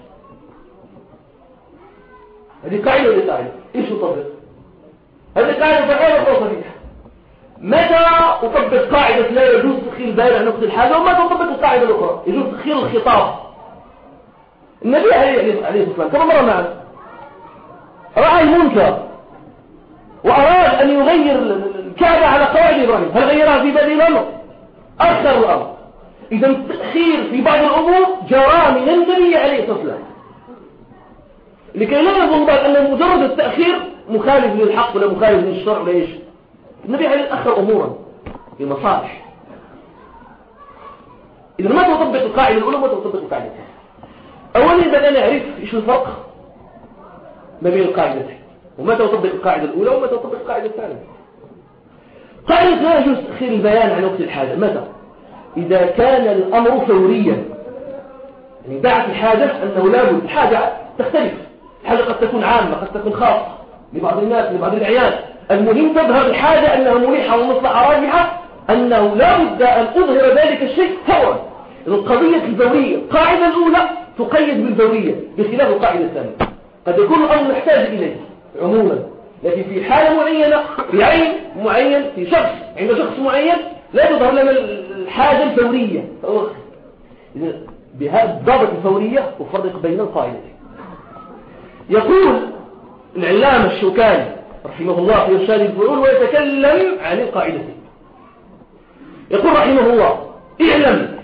هذه قاعدة ولا قاعدة؟ إيش تطبق هذه قاعدة فعلا صحيحة متى أطبق قاعدة لا يجوز تخيل بين نقطة الحاجة ومتى أطبق القاعدة الأخرى يجوز تخيل الخطاب. النبي عليه الصلاة والسلام كما مر معنا رأى المنكر وأراد أن يغير الكعبة على قواعد إبراهيم. هل غيرها في بدء الأمر؟ أكثر الأمر إذا التأخير في بعض الأمور جرى من النبي عليه الصلاة والسلام لكي لا يظن أن مجرد التأخير مخالف للحق ولا مخالف للشرع ولا إيش النبي عليه الأخر أمورا في مصالح. إذا ما تطبق القاعدة الأولى ما تطبق القاعدة الثانية. أولا يبقى أنا أعرف إيش الفرق ما بين القاعدتين. وما تطبق القاعدة الأولى وما تطبق القاعدة الثانية. قاعدة لا يجوز تأخير البيان عن وقت الحاجة. متى؟ إذا كان الأمر فوريا. يعني دعت الحاجة أنه لا بد. الحاجة تختلف. الحاجة قد تكون عامة قد تكون خاصة لبعض الناس لبعض الأعيان المهم تظهر الحاجة أنها مريحة ومصلحة راجحة أنه لا بد أن أظهر ذلك الشيء فورا. القضية الفورية القاعدة الأولى تقيد بالفورية بخلاف القاعدة الثانية. قد يكون الأمر محتاج إليه عموما. لكن في حالة معينة في عين معين في شخص عند شخص معين لا تظهر لنا الحاجة الفورية. بهذا الضابط الفورية أفرق بين القاعدتين يقول العلامة الشوكاني رحمه الله في إرشاد الفعول ويتكلم عن القاعدتين يقول رحمه الله اعلم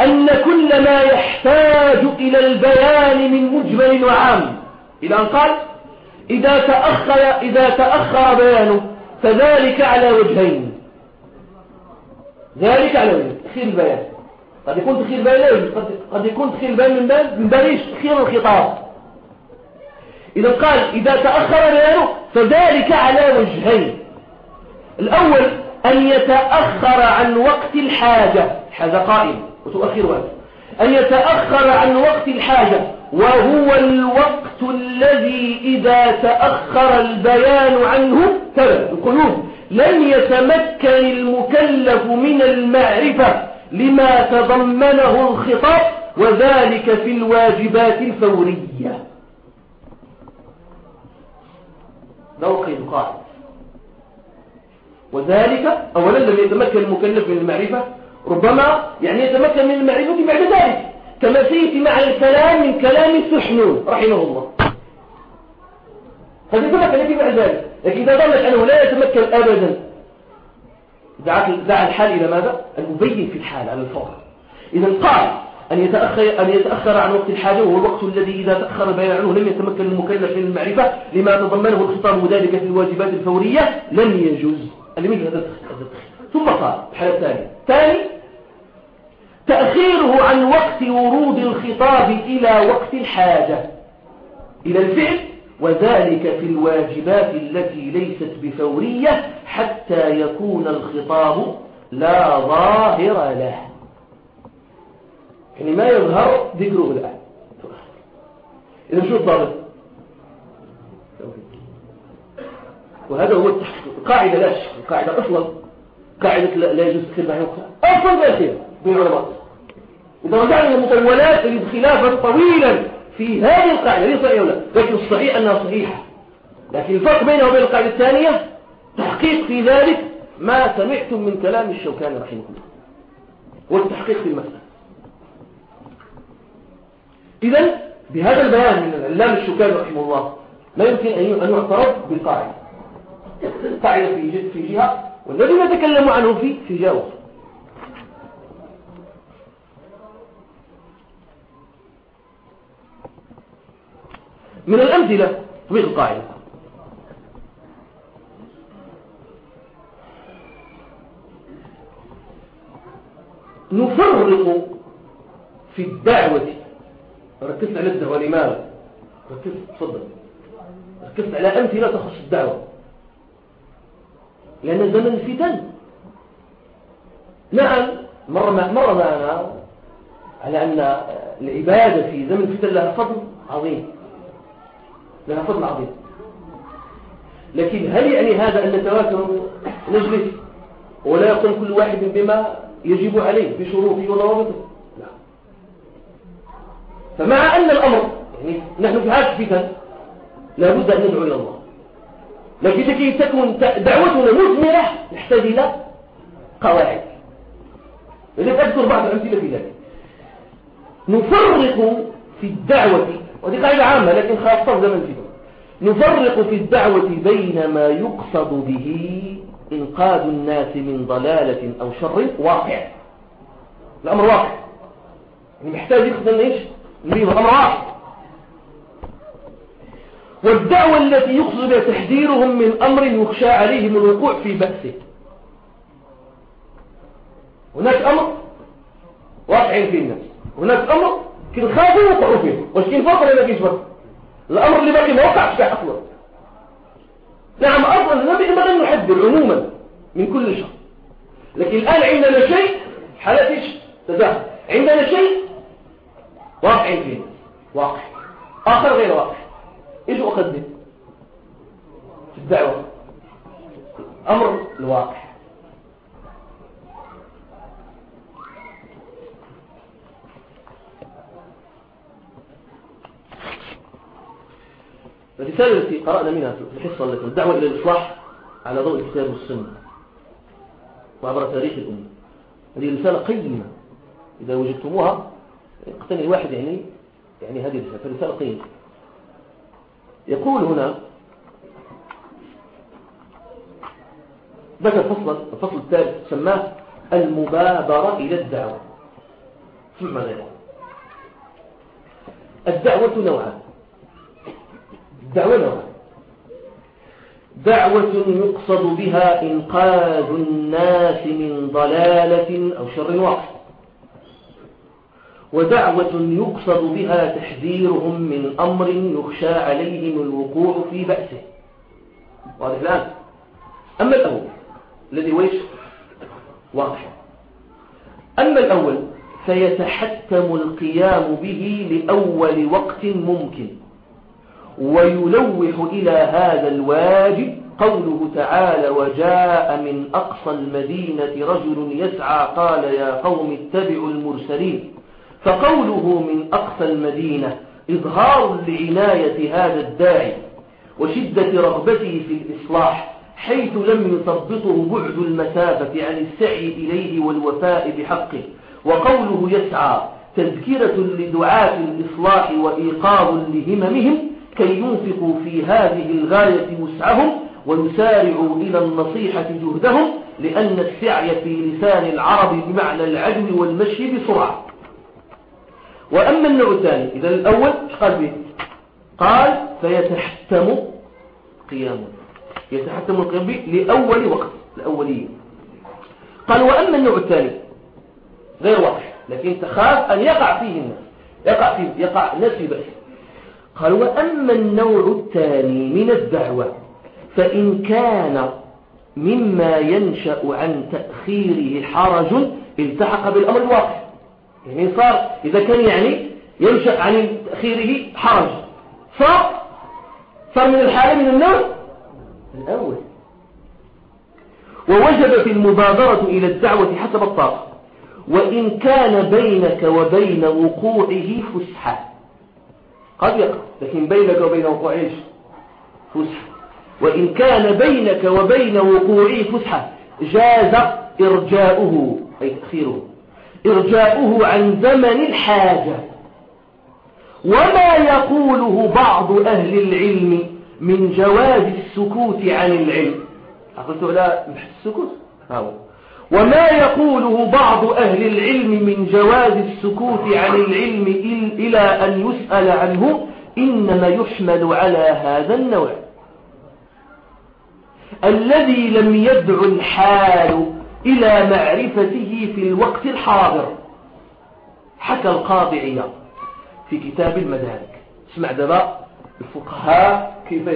أن كل ما يحتاج إلى البيان من مجمل وعام. إلى أن قال إذا تأخر, إذا تأخر بيانه فذلك على وجهين. ذلك على وجهين. تخير البيان. قد يكون تخير البيان لا قد يكون تخير البيان من باب من باب تخير الخطاب. إذا قال إذا تأخر بيانه فذلك على وجهين. الأول أن يتأخر عن وقت الحاجة. حاجة قائم وتؤخر وقت. أن يتأخر عن وقت الحاجة. وهو الوقت الذي إذا تأخر البيان عنه القلوب لن يتمكن المكلف من المعرفة لما تضمنه الخطاب وذلك في الواجبات الفورية. قيد قاعد وذلك أولا لم يتمكن المكلف من المعرفة ربما يعني يتمكن من المعرفة بعد ذلك. كما سيأتي مع الكلام من كلام سحنون رحمه الله. قد يتمكن في بعد ذلك. لكن إذا ظلت أنه لا يتمكن أبدا دعا الحال إلى ماذا؟ المبين في الحال على الفور إذا قال أن يتأخر, أن يتأخر عن وقت الحاجة وهو الوقت الذي إذا تأخر البيان عنه لم يتمكن المكلف من المعرفة لما تضمنه الخطاب ذلك في الواجبات الفورية لم يجوز. اللي هذا ثم قال الحالة الثانية. ثاني تأخيره عن وقت ورود الخطاب إلى وقت الحاجة إلى الفعل وذلك في الواجبات التي ليست بفورية حتى يكون الخطاب لا ظاهر له. يعني ما يظهر ذكره الآن. إذا شو الضابط وهذا هو التحقيق. قاعدة لا شك القاعدة أصلا. قاعدة لا يجوز تخير معي أصلا لا خير بين العلماء. إذا رجعنا المطولات تجد خلافا طويلا في هذه القاعدة ليس صحيحة ولا. لكن الصحيح أنها صحيحة. لكن الفرق بينها وبين القاعدة الثانية تحقيق في ذلك ما سمعتم من كلام الشوكاني رحمه الله. والتحقيق في المسألة. إذا بهذا البيان من العلام الشوكاني رحمه الله لا يمكن أن يعترض بالقاعدة. قاعدة في جهة والذي نتكلم عنه في في جهة من الأمثلة تطبيق القاعدة. نفرق في الدعوة. ركزت على الدعوة لماذا؟ ركزت تفضل. ركزت على أمثلة تخص الدعوة. لأن زمن الفتن نعم مر مر معنا على أن العبادة في زمن الفتن لها فضل عظيم. لها فضل عظيم لكن هل يعني هذا أن نتواتر نجلس ولا يقوم كل واحد بما يجب عليه بشروطه وضوابطه لا. فمع أن الأمر يعني نحن في هذا الفتن لابد أن ندعو إلى الله. لكن لكي تكون دعوتنا مثمرة نحتاج إلى قواعد. لذلك أذكر بعض الأمثلة في ذلك. نفرق في الدعوة ودي قاعدة عامة لكن خاصة زمن فيه نفرق في الدعوة بين ما يقصد به إنقاذ الناس من ضلالة أو شر واقع. الأمر واقع. يعني محتاج يخدم إيش؟ نريد الأمر واقع. والدعوة التي يقصد تحذيرهم من أمر يخشى عليهم الوقوع في بأسه. هناك أمر واقع في الناس. هناك أمر كنخافوا يوقعوا فيه. واش كاين فرق ولا ما كاينش فرق الأمر اللي باقي ما وقعش فيه أصلا. نعم أصلا النبي ينبغي أن نحذر عموما من كل شر لكن الآن عندنا شيء حالات إيش؟ عندنا شيء واقع فيه. واقع. آخر غير واقع. إيش أقدم في الدعوة. أمر الواقع. الرسالة التي قرأنا منها في الحصة التي الدعوة إلى الإصلاح على ضوء الكتاب والسنة وعبر تاريخ الأمة. هذه رسالة قيمة. إذا وجدتموها اقتني الواحد يعني يعني هذه الرسالة. رسالة قيمة. يقول هنا ذكر فصلا الفصل الثالث سماه المبادرة إلى الدعوة. ثم ماذا الدعوة نوعان. الدعوة نوعان دعوة يقصد بها إنقاذ الناس من ضلالة أو شر واقع. ودعوة يقصد بها تحذيرهم من أمر يخشى عليهم الوقوع في بأسه. واضح الآن؟ أما الأول الذي ويش؟ واضح. أما الأول فيتحتم القيام به لأول وقت ممكن. ويلوح إلى هذا الواجب قوله تعالى وجاء من أقصى المدينة رجل يسعى قال يا قوم اتبعوا المرسلين فقوله من أقصى المدينة إظهار لعناية هذا الداعي وشدة رغبته في الإصلاح حيث لم يثبطه بعد المسافة عن السعي إليه والوفاء بحقه وقوله يسعى تذكرة لدعاة الإصلاح وإيقاظ لهممهم كي ينفقوا في هذه الغاية وسعهم ويسارعوا إلى النصيحة جهدهم لأن السعي في لسان العرب بمعنى العدل والمشي بسرعة. وأما النوع الثاني إذا الأول قال به قال فيتحتم قيامه يتحتم القيام به لأول وقت الأولية قال وأما النوع الثاني غير واضح لكن تخاف أن يقع فيه الناس. يقع فيه يقع الناس في قال وأما النوع الثاني من الدعوة فإن كان مما ينشأ عن تأخيره حرج التحق بالأمر الواقع. يعني صار إذا كان يعني ينشأ عن تأخيره حرج. صار صار من الحالة من النوع الأول. ووجب في المبادرة إلى الدعوة حسب الطاقة. وإن كان بينك وبين وقوعه فسحة. قد يقع لكن بينك وبين وقوعه فسحة. وإن كان بينك وبين وقوعه فسحة جاز إرجاؤه أي تأخيره. إرجاؤه عن زمن الحاجة. وما يقوله بعض أهل العلم من جواز السكوت عن العلم. قلت لا مش السكوت؟ هاو وما يقوله بعض أهل العلم من جواز السكوت عن العلم إلى أن يسأل عنه إنما يحمل على هذا النوع. الذي لم يدع الحال إلى معرفته في الوقت الحاضر. حكى القاضي عياض في كتاب المدارك اسمع دابا الفقهاء كيف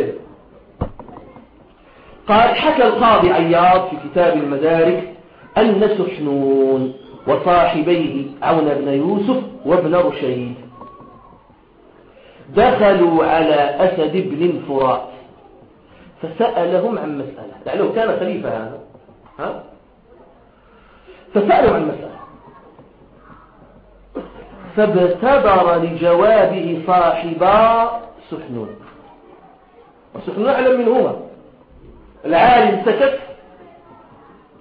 قال حكى القاضي عياض في كتاب المدارك أن سحنون وصاحبيه عون بن يوسف وابن رشيد؟ دخلوا على أسد بن الفرات فسألهم عن مسألة. لأنه كان خليفة هذا ها؟ فسألوا عن مسألة. فابتدر لجوابه صاحبا سحنون. وسحنون أعلم منهما العالم سكت.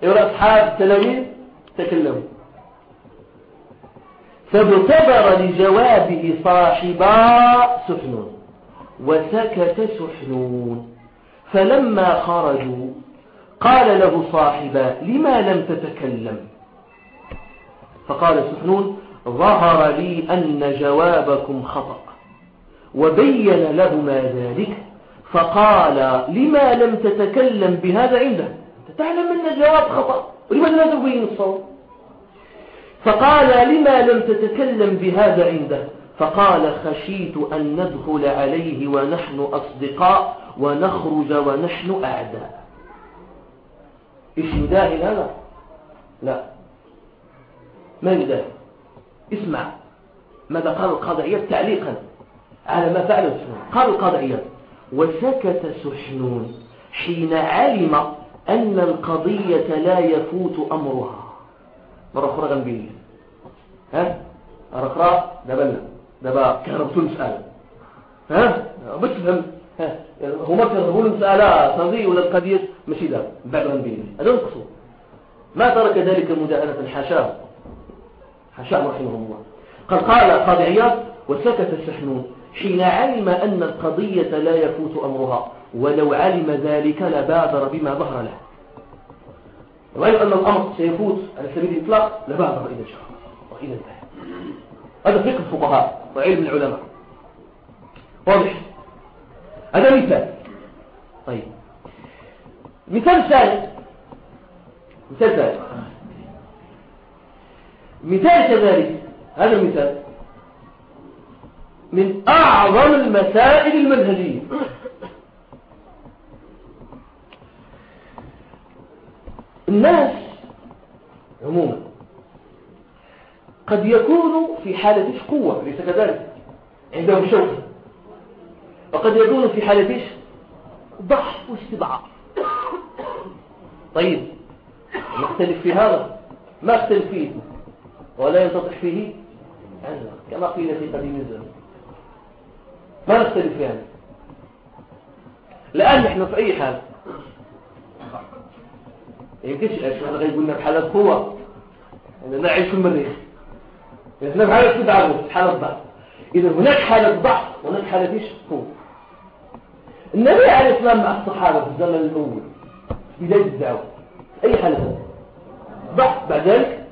يرى أصحاب التلاميذ تكلموا. فابتدر لجوابه صاحبا سحنون وسكت سحنون فلما خرجوا قال له صاحبا لما لم تتكلم؟ فقال سحنون ظهر لي أن جوابكم خطأ وبين لهما ذلك. فقال لما لم تتكلم بهذا عنده؟ تعلم أن الجواب خطأ ولماذا لا تبين الصوت فقال لما لم تتكلم بهذا عنده؟ فقال خشيت أن ندخل عليه ونحن أصدقاء ونخرج ونحن أعداء. إيش يداهن هذا؟ لا. ما يداهن اسمع. ماذا قال القاضي تعليقا على ما فعله سحنون قال القاضي وسكت سحنون حين علم أن القضية لا يفوت أمرها. مرة أخرى غنبيل ها؟ أخرى دبلنا دبا كهربتوا المسألة ها؟ بتفهم. ها؟ هما كهربوا المسألة صديق ولا القضية؟ ماشي ده بعد غنبيل هذا القصود. ما ترك ذلك مداهنة حاشاه حاشاة رحمه الله. قال قال قاضي عياض وسكت السحنون. حين علم أن القضية لا يفوت أمرها. ولو علم ذلك لبادر بما ظهر له. وعلم أن الأمر سيفوت على سبيل الإطلاق؟ لبادر إلى الشهر وإلى انتهى هذا فقه الفقهاء وعلم العلماء. واضح؟ هذا مثال. طيب. مثال ثاني مثال ثاني مثال كذلك. هذا المثال. من أعظم المسائل المنهجية الناس عموما. قد يكونوا في حالة قوة ليس كذلك؟ عندهم شوكة وقد يكونوا في حالة ضعف واستضعاف طيب نختلف في هذا؟ ما أختلف فيه؟ ولا ينتطح فيه؟ كما قيل في قديم الزمن. ما نختلف في هذا؟ الآن نحن في أي حال يمكنش إحنا غير قلنا بحالة قوة يعني نعيش في المريخ إحنا بحالة تدعم حالة ضعف إذا هناك حالة ضعف وهناك حالة إيش قوة النبي عليه السلام مع الصحابة في الزمن الأول بداية الدعوة أي حالة؟ ضعف. بعد ذلك؟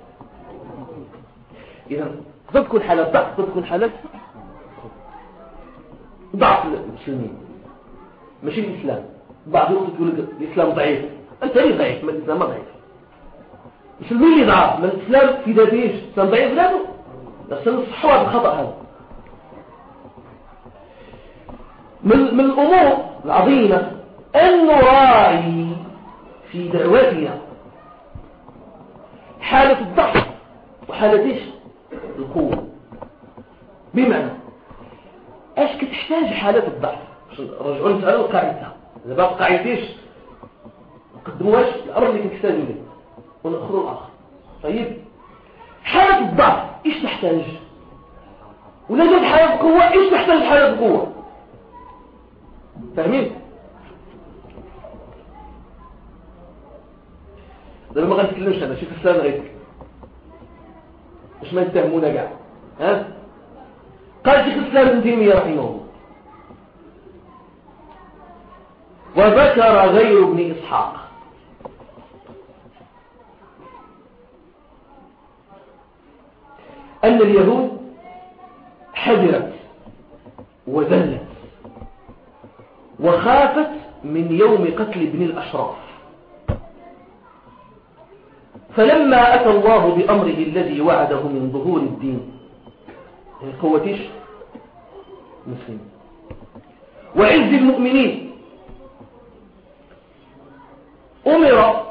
إذا تدخل حالة ضعف تدخل حالة ضعف المسلمين. ماشي الإسلام. بعض يقول لك الإسلام ضعيف. ليه ضعيف ما الإسلام ضعيف. المسلمين اللي ضعف ما الإسلام في ذاته إيش الإسلام ضعيف ذاته الإسلام الصحوة الخطأ هذا. من, من الأمور العظيمة أن نراعي في دعوتنا حالة الضعف وحالة إيش؟ القوة. بمعنى إيش كتحتاج حالة الضعف؟ رجعوا نسألوا القاعدة إذا بقى قاعدة نقدموهاش الأمر اللي كتحتاج إليه ونأخذوا الآخر. طيب؟ حالة الضعف إيش تحتاج؟ ونجد حالة القوة إيش تحتاج حالة القوة؟ فاهمين؟ ده ما غنتكلمش أنا شوف السلام عليكم. مش ما يتهمونا كاع؟ ها؟ قال شيخ الإسلام ابن تيمية رحمه الله. وذكر غير ابن إسحاق. أن اليهود حذرت وذلت وخافت من يوم قتل ابن الأشراف. فلما أتى الله بأمره الذي وعده من ظهور الدين يعني قوتيش مسلم. وعز المؤمنين. أمر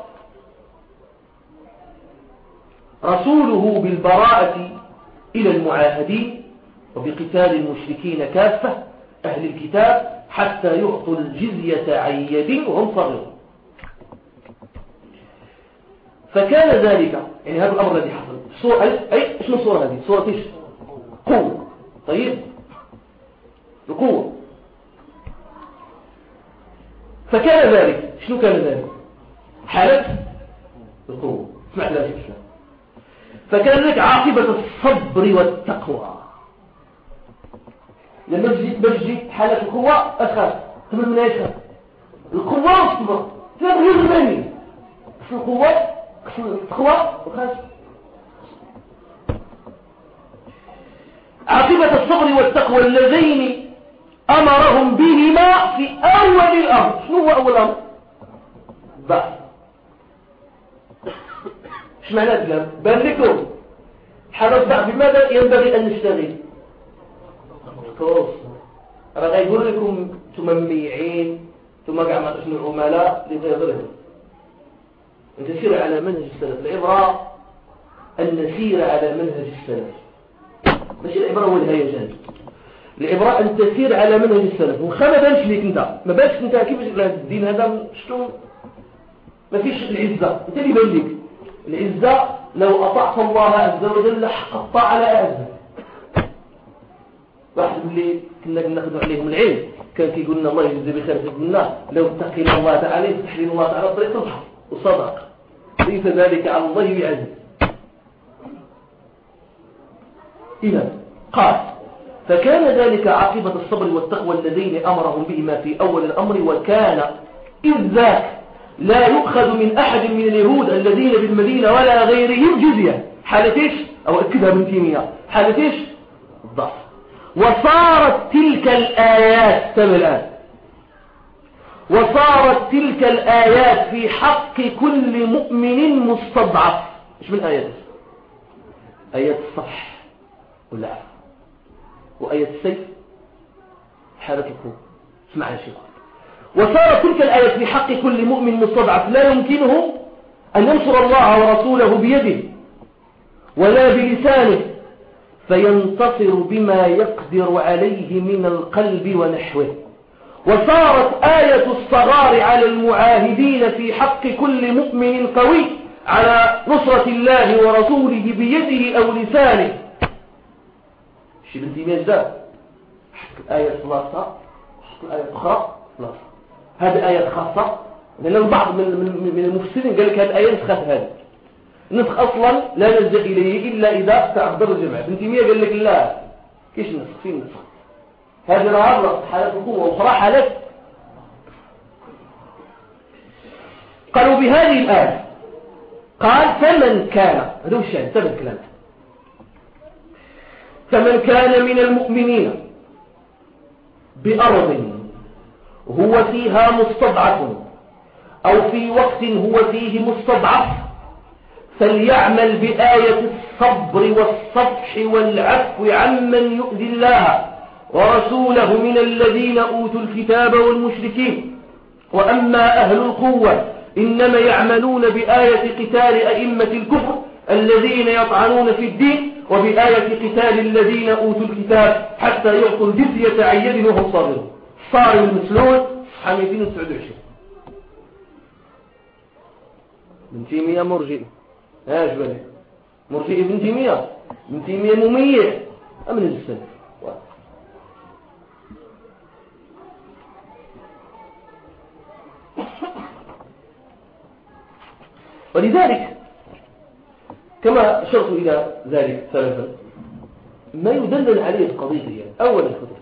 رسوله بالبراءة إلى المعاهدين وبقتال المشركين كافة أهل الكتاب حتى يعطوا الجزية عن يد وهم صغيرون فكان ذلك يعني هذا الأمر الذي حصل. صورة أي اسم الصورة هذه؟ صورة إيش؟ قوة. طيب. القوة. فكان ذلك. شنو كان ذلك؟ حالة القوة. اسمع لا الإسلام فكان ذلك عاقبة الصبر والتقوى. لما تجي تجي حالة القوة أخاف قبل من إيش القوة والصبر. تغيير المني القوة القوة وخاف عاقبة الصبر والتقوى اللذين أمرهم بهما في أول الأمر. شنو هو أول الأمر ضعف إيش معنى الكلام بان لكم حالة الضعف بماذا؟ ينبغي أن نشتغل. راه غيقول لكم ثم مبيعين ثم كاع ما شنو العملاء اللي غيضرهم نسير على منهج السلف. العبرة أن نسير على منهج السلف. ماشي العبرة هو الهيجان العبرة أن تسير على منهج السلف. وخا ما بانش ليك أنت. ما بانش أنت كيفاش الدين هذا؟ شلون ما فيش العزة. أنت اللي بان لك العزة لو أطعت الله عز وجل حق الطاعة لا أعزك واحد اللي كنا ناخذ عليهم العلم. كان كيقول لنا الله يجزي بخير. سيدنا لو اتقينا الله تعالى لنا الله تعالى طريق البحر وصدق. ليس ذلك على الله بعزيز إذا قال فكان ذلك عاقبة الصبر والتقوى اللذين أمرهم بهما في أول الأمر وكان إذ ذاك لا يؤخذ من أحد من اليهود الذين بالمدينة ولا غيرهم جزية. حالتيش أو أكدها من تيمية حالتيش الضعف وصارت تلك الآيات تم الآن. وصارت تلك الآيات في حق كل مؤمن مستضعف. إيش من آيات آيات الصفح ولا؟ وآيات السيف حرككم اسمع يا شيخ. وصارت تلك الآيات في حق كل مؤمن مستضعف. لا يمكنه أن ينصر الله ورسوله بيده ولا بلسانه فينتصر بما يقدر عليه من القلب ونحوه. وصارت آية الصغار على المعاهدين في حق كل مؤمن قوي على نصرة الله ورسوله بيده أو لسانه. شي بنتي ميز ده حق الآية ثلاثة حق الآية الأخرى ثلاثة هذه آيات خاصة؟ لأن البعض من المفسرين قال لك هذه الآية نسخت هذه. النسخ أصلا لا نلجأ إليه إلا إذا تعذر الجمع ابن تيمية قال لك لا. كيش نسخ في نسخ هذه راه حالات القوة وأخرى حالات قالوا بهذه الآية. قال فمن كان هذا وش يعني تبع الكلام. فمن كان من المؤمنين بأرض هو فيها مستضعف. أو في وقت هو فيه مستضعف. فليعمل بآية الصبر والصفح والعفو عمن يؤذي الله ورسوله من الذين أوتوا الكتاب والمشركين. وأما أهل القوة إنما يعملون بآية قتال أئمة الكفر الذين يطعنون في الدين وبآية قتال الذين أوتوا الكتاب حتى يعطوا الجزية عن يد وهم صاغرون. صار المسلول حميدين 29 من تيمية مرجئ إيش بالك مرجئ ابن تيمية ابن تيمية مميع. أمن السنة. ولذلك كما أشرت إلى ذلك ثلاثا ما يدلل عليه القضية. أولا الخطر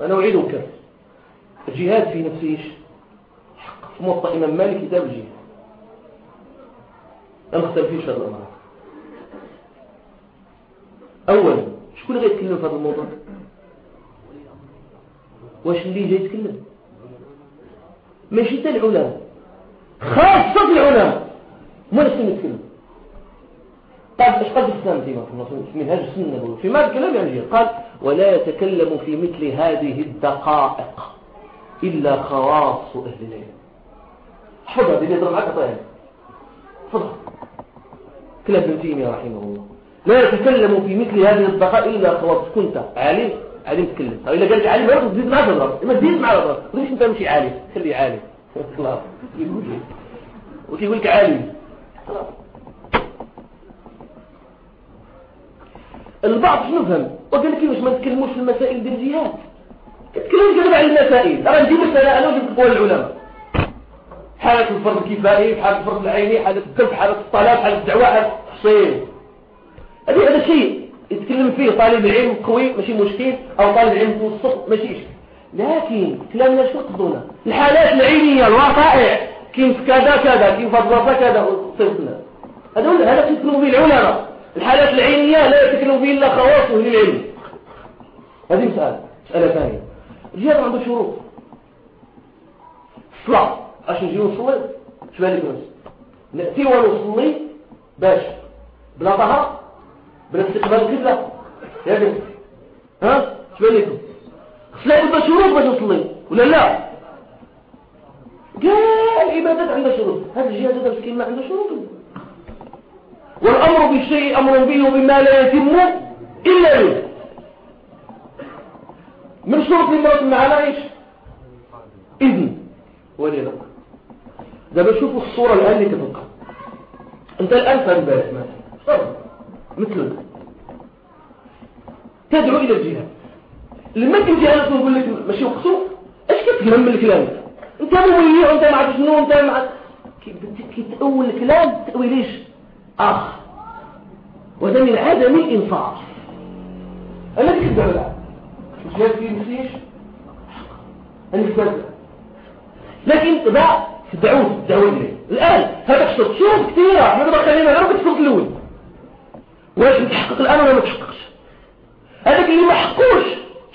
أنا أعيد الكرر الجهاد في نفسه إيش؟ حق موطأ إمام مالك كتاب الجهاد. أنا أختلف فيه شر الأمر. أولا شكون غير يتكلم في هذا الموضوع؟ واش اللي جاي يتكلم؟ ماشي حتى العلماء. خاصة العلماء. ما نسمي نتكلم. قال إيش قد السلام فيما في منهاج النبوي في ماذا الكلام يعني قال ولا يتكلم في مثل هذه الدقائق. إلا خواص أهل العلم. حفظها دي يضرب معك طيب. حفظها كلام ابن تيمية رحمه الله. لا يتكلم في مثل هذه الدقائق إلا خواص. كنت عالم؟ عالم تكلم. طيب إذا قالت عالم ما تزيد معك تضرب. إما تزيد معك تضرب. ليش أنت مشي عالم؟ خلي عالم. خلاص وكيقول لك عالم؟ البعض شنو فهم؟ وقال لك ما نتكلموش في المسائل ديال الجهاد تكلموا كذا على المسائل ترى نجيب مسألة أنا وجبت قول العلماء. حالة الفرض الكفائي حالة الفرض العيني حالة الدفع حالة الطلب حالة الدعوة حالة التحصيل. هذه هذا شيء يتكلم فيه طالب العلم قوي ماشي مشكل أو طالب العلم متوسط ماشي لكن كلامنا شو قصدونا الحالات العينية الوقائع كيف كذا كذا كيف الظرف كذا صرفنا هذا هذا يتكلموا به العلماء. الحالات العينية لا يتكلم به إلا خواص أهل العلم. هذه مسألة. مسألة ثانية. الجهاد عنده شروط الصلاة أش نجي نصلي؟ اش بالك ناس نأتي ونصلي باش. بلا طهر بلا استقبال القبلة يا ها؟ اش بالك الصلاة عندها شروط باش نصلي. ولا لا؟ قال العبادات عندها شروط هذا الجهاد هذا مسكين ما عنده شروط والأمر بالشيء أمر به وبما لا يتم إلا به. من شروط المرض معنا إيش؟ إذن. ولي لك ده بشوف الصورة الآن اللي تبقى أنت الآن فهم بالك مثل تدعو إلى الجهاد. لما تجي أنا تقول لك ماشي وقته إيش من الكلام؟ أنت مولي وانت ما شنو أنت ما كي تأول الكلام تأوي ليش آخ. وده من عدم الإنصاف. أنا كده ولا مش جاي في مسيش كده لكن تبع في الدعوه الدعوه اليه الآن هذا الشرط شروط كثيرة؟ إحنا دابا خلينا غير الشرط الأول. واش نتحقق الآن ولا ما تحققش؟ هذاك اللي ما حقوش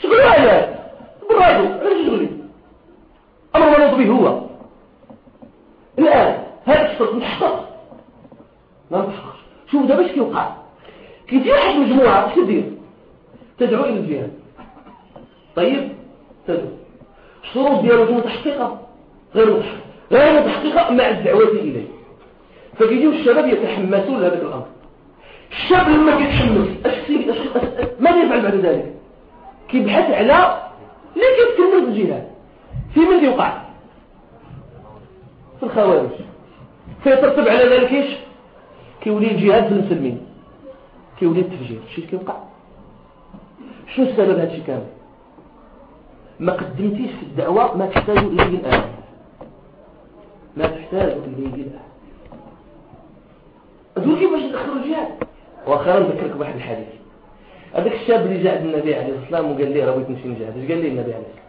شغل عليه؟ برافو أنا شغلي أمر منوط به هو. الآن هذا الشرط نتحقق ما نتحققش شوف ده باش كيوقع؟ كي تجي واحد مجموعة اش تدعو إلى الجهاد. طيب؟ تدعو. الشروط ديالو متحققه غير متحققة. غير متحققة مع الدعوة إليه. فكيجيو الشباب يتحمسون لهذا الأمر. الشاب لما كيتحمس أش ماذا يفعل بعد ذلك؟ كيبحث على ليه كيتكمل الجهاد في من كيوقع؟ في الخوارج. فيترتب على ذلك إيش؟ كيولي الجهاد في المسلمين. كيولي التفجير. شي كيوقع؟ شنو سبب هذا الشيء كامل؟ ما قدمتيش في الدعوة ما تحتاج إليه الآن. ما تحتاج إليه بدعة أقول كيفاش ندخلوا الجهاد وأخيرا نذكرك بواحد الحديث. هذاك الشاب اللي جاء عند النبي عليه الصلاة والسلام وقال لي راه بغيت نمشي نجاهد اش قال لي النبي عليه الصلاة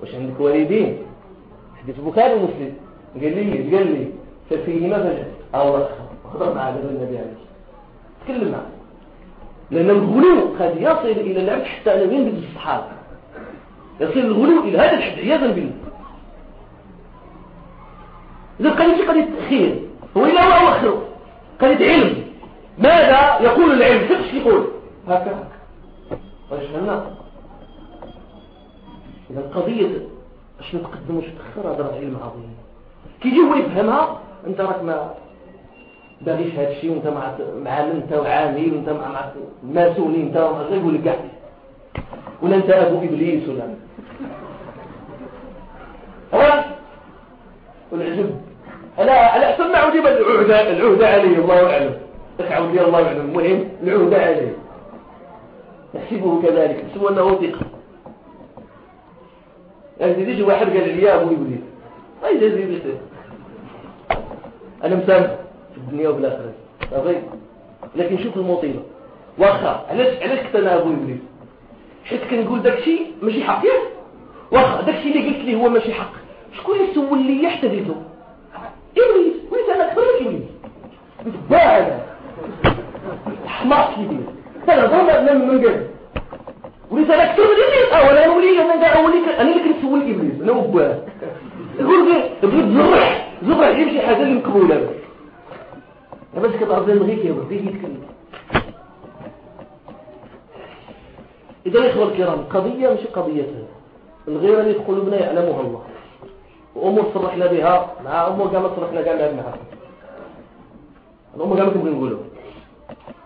واش عندك والدين؟ حديث البخاري ومسلم. قال لي قال لي ففيهما فجأة أو خضر مع النبي عليه الصلاة تكلم معه. لأن الغلو قد يصل إلى العبد حتى أنا وين الصحابة. يصل الغلو إلى هذا الحد عياذا بالله. إذا قال لي قضية تأخير هو إلا هو أخره. قضية علم. ماذا يقول العلم؟ فقش يقول. هكذا. واش فهمنا إذا القضية اش نتقدم وش نتأخر هذا علم عظيم. كي يجي هو يفهمها أنت راك ما باغيش هذا الشيء وأنت مع مع أنت وعامل وأنت مع مع أنت غير يقول لك؟ ولا أنت أبو إبليس ولا؟ ها والعجب. أنا اسمع عجب العهده العهده عليه الله أعلم. تعود لي الله أعلم. المهم العهده عليه. نحسبه كذلك. سوى أنه ثقة. يعني واحد قال لي يا اي جزي أنا مسامح في الدنيا وفي الآخرة. صافي لكن شوف المصيبه واخا علاش علاش كنت أنا ابو ابليس حيت كنقول داكشي ماشي حق. ياك واخا داكشي اللي قلت لي هو ماشي حق. شكون اللي سول لي حتى ديتو إبليس. وليت أنا اكبر لك إبليس. باعد حماق كبير أنا ضرب من من قبل. أنا أكثر من إبليس. أه ولا نولي أنا اولي أنا اللي كنسول إبليس. أنا وباه يقول لي بغيت زرح زرح يمشي حاجة اللي مقبولة. بس كتعرف المغيك يا بديه يتكلم إذا الإخوة الكرام قضية مش قضية. الغيرة اللي في قلوبنا يعلمها الله. وأمور صرحنا بها مع أمور قامت صرحنا قامت معها الأمور قامت نبغي نقولها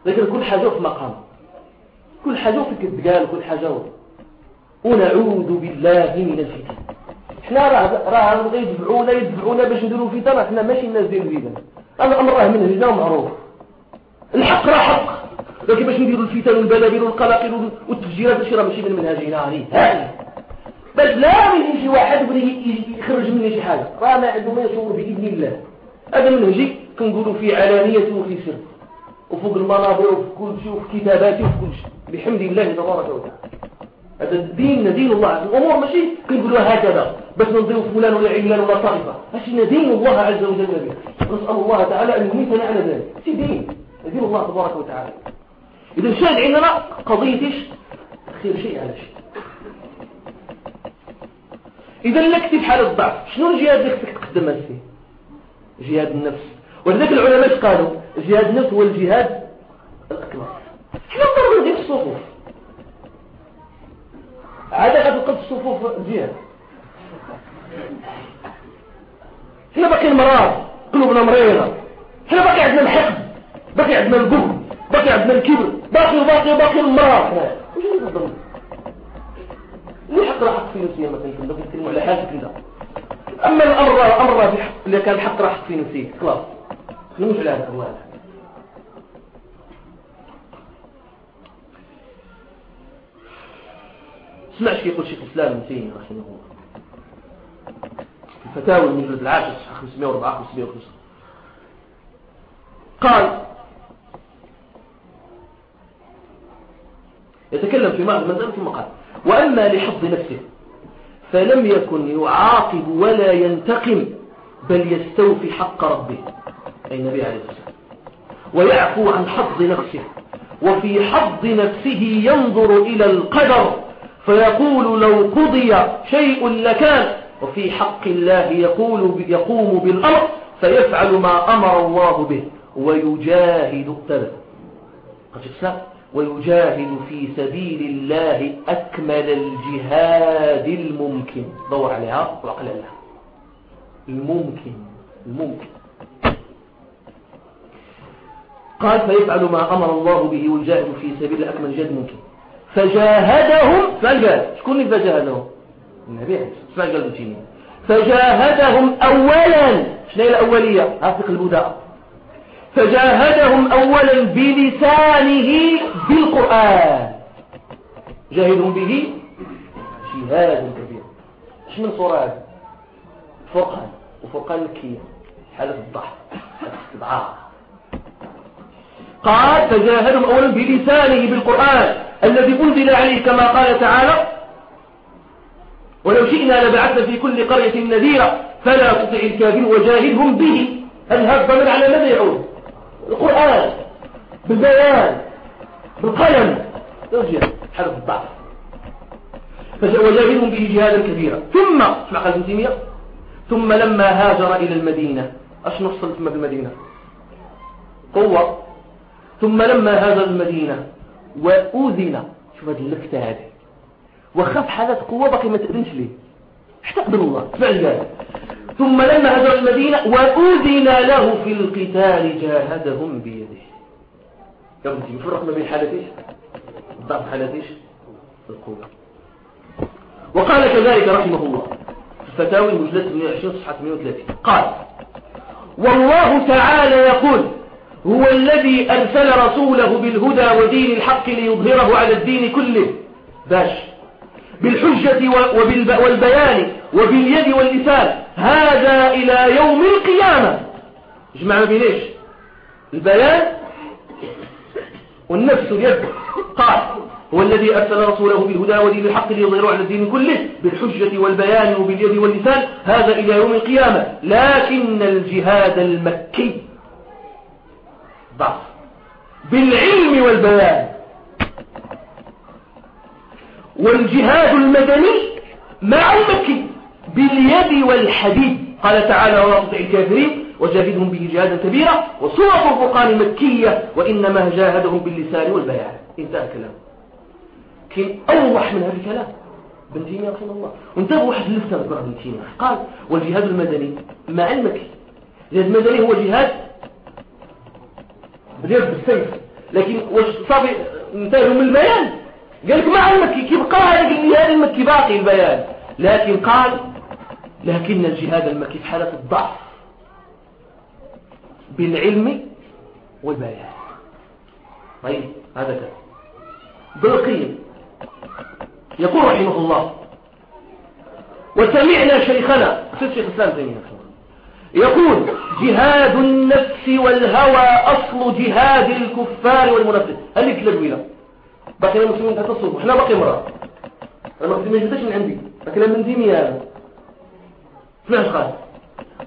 لكن كل حاجة في مقام. كل حاجة في كتقال كل حاجة. ونعوذ بالله من الفتن. إحنا راه راه يدفعونا يدفعونا باش نديروا فتن إحنا ماشي الناس ديال الأمر راه من هنا معروف الحق راه حق. لكن باش نديروا الفتن والبلابل والقلاقل والتفجيرات ماشي راه ماشي من منهجنا عليه هاي. باش لا من يجي واحد يخرج مني شي حاجة. راه ما عنده ما يصور بإذن الله. هذا منهجي كنقولوا في علانية وفي سر. وفوق المنابر وفي كل شيء وفي كتاباتي وفي كل شيء. بحمد الله تبارك وتعالى. هذا الدين دين الله الأمور ماشي كنقولوها هكذا. بس نضيف فلان ولا علان ولا طائفة. ماشي دين الله عز وجل به نسأل الله تعالى أن يميتنا على ذلك. في دين. دين الله تبارك وتعالى. إذا الشاهد عندنا قضية خير شيء على شيء. إذا لك في حاله ضعف شنو الجهاد اللي خصك تقدمها فيه جهاد النفس. ولذلك العلماء قالوا؟ جهاد النفس هو الجهاد الاكبر حنا نضربوا ديك الصفوف؟ عاد غادي تلقى الصفوف الجهاد حنا باقي المرض قلوبنا مريضة. حنا باقي عندنا الحقد باقي عندنا البغض باقي عندنا الكبر باقي باقي المرض واش نقدروا اللي حق راه حق في نفسيه مثلا كنا نتكلموا على حاجة كذا أما الامر الأمر اللي كان حق راه حق في نفسيه خلاص نمشي على هذا الله اسمعش كيقول شيخ الإسلام ابن تيمية رحمه الله؟ في الفتاوى المجلد العاشر 504 505 قال يتكلم في معنى المسألة ثم قال وأما لحظ نفسه فلم يكن يعاقب ولا ينتقم بل يستوفي حق ربه أي النبي عليه الصلاة ويعفو عن حظ نفسه وفي حظ نفسه ينظر إلى القدر فيقول لو قضي شيء لكان وفي حق الله يقول يقوم بالأمر فيفعل ما أمر الله به ويجاهد تبع ويجاهد في سبيل الله أكمل الجهاد الممكن. دور عليها وعقل الله الممكن الممكن. قال فيفعل ما أمر الله به ويجاهد في سبيل أكمل الجهاد الممكن. فجاهدهم فقال شكون اللي فجاهدهم؟ النبي اسمع قال تيميه فجاهدهم اولا. شنو هي الأولية؟ هذه البداء. فجاهدهم اولا بلسانه بالقرآن. جاهدهم به جهاد كبير. إيش من صورة هذه؟ فرقان وفرقان مكية حالة الضحك استدعاء قال تجاهلهم أولا بلسانه بالقرآن الذي أنزل عليه كما قال تعالى ولو شئنا لبعثنا في كل قرية نذيرا فلا تطع الكافرين وجاهدهم به. هذا الضمير على ماذا يعود؟ القرآن بالبيان. بالقلم. توجيه حرف الضعف. وجاهدهم به جهادا كبيرا ثم اسمع قال تيمية ثم لما هاجر إلى المدينة. اش نحصل ثم بالمدينة قوة. ثم لما هاجر المدينة وأذن. شوف هذه اللفتة هذه. وخاف حالات قوة بقي ما تأذنش ليه. احتقبل الله؟ اسمع الجاهد ثم لما هجر المدينة وأذن له في القتال جاهدهم بيده. يا بنتي مفرق ما بين حالتيش؟ ضعف حالتيش؟ القوة وقال كذلك رحمه الله فتاوي مجلد 120 صفحة 130 قال والله تعالى يقول هو الذي أرسل رسوله بالهدى ودين الحق ليظهره على الدين كله. باش. بالحجة والبيان وباليد واللسان. هذا إلى يوم القيامة. اجمع ما بينيش البيان والنفس اليد. قال هو الذي أرسل رسوله بالهدى ودين الحق ليظهره على الدين كله بالحجة والبيان وباليد واللسان هذا إلى يوم القيامة. لكن الجهاد المكي. ضعف. بالعلم والبيان. والجهاد المدني مع المكي. باليد والحديد. قال تعالى ولا تطع الكافرين وجاهدهم به جهادا كبيرا وصورة الفرقان مكية وإنما جاهدهم باللسان والبيان. انتهى كلام كان أوضح من هذا الكلام؟ بن تيمية رحمه الله. وانتبهوا واحد لسه ذكر بن تيمية. قال والجهاد المدني مع المكي. الجهاد المدني هو جهاد باليد بالسيف. لكن واش صافي انتهوا من البيان؟ قال لك مع المكي كيف قال هذا الجهاد المكي باقي البيان. لكن قال لكن الجهاد المكي في حالة الضعف. بالعلم والبيان. طيب هذا كذا. بالقيم. يقول رحمه الله وسمعنا شيخنا سيد شيخ الإسلام تيمية يقول جهاد النفس والهوى أصل جهاد الكفار والمنافقين هل لك لجويلة بقي المسلمين تتصل وحنا بقي مرأة أنا ما جبتش من عندي. لكن من ديني هذا سمعش قال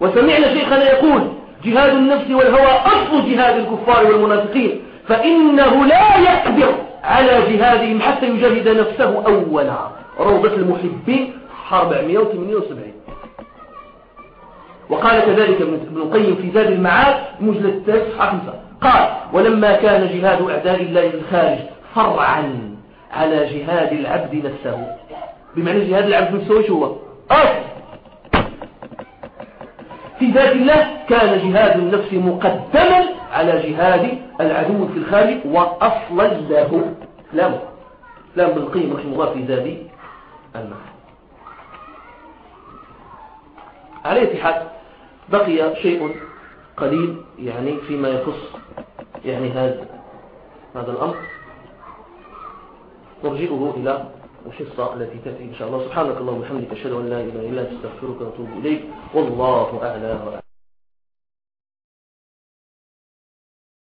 وسمعنا شيخنا يقول جهاد النفس والهوى أصل جهاد الكفار والمنافقين فإنه لا يقدر على جهادهم حتى يجاهد نفسه أولا. روضة المحبين صفحة 478 وقال كذلك ابن القيم في زاد المعاد مجلد 9 5 قال ولما كان جهاد أعداء الله في الخارج فرعا على جهاد العبد نفسه. بمعنى جهاد العبد نفسه شو هو؟ أصل. في ذات الله كان جهاد النفس مقدما على جهاد العدو في الخارج وأصلا له لام لام بالقيم رحمه الله في ذات المعنى على اتحاد بقي شيء قليل يعني فيما يخص يعني هذا هذا الأمر. نرجئه إلى الحصة التي تأتي إن شاء الله. سبحانك اللهم وبحمدك أشهد أن لا إله إلا أنت أستغفرك وأتوب إليك. والله أعلى وأعلى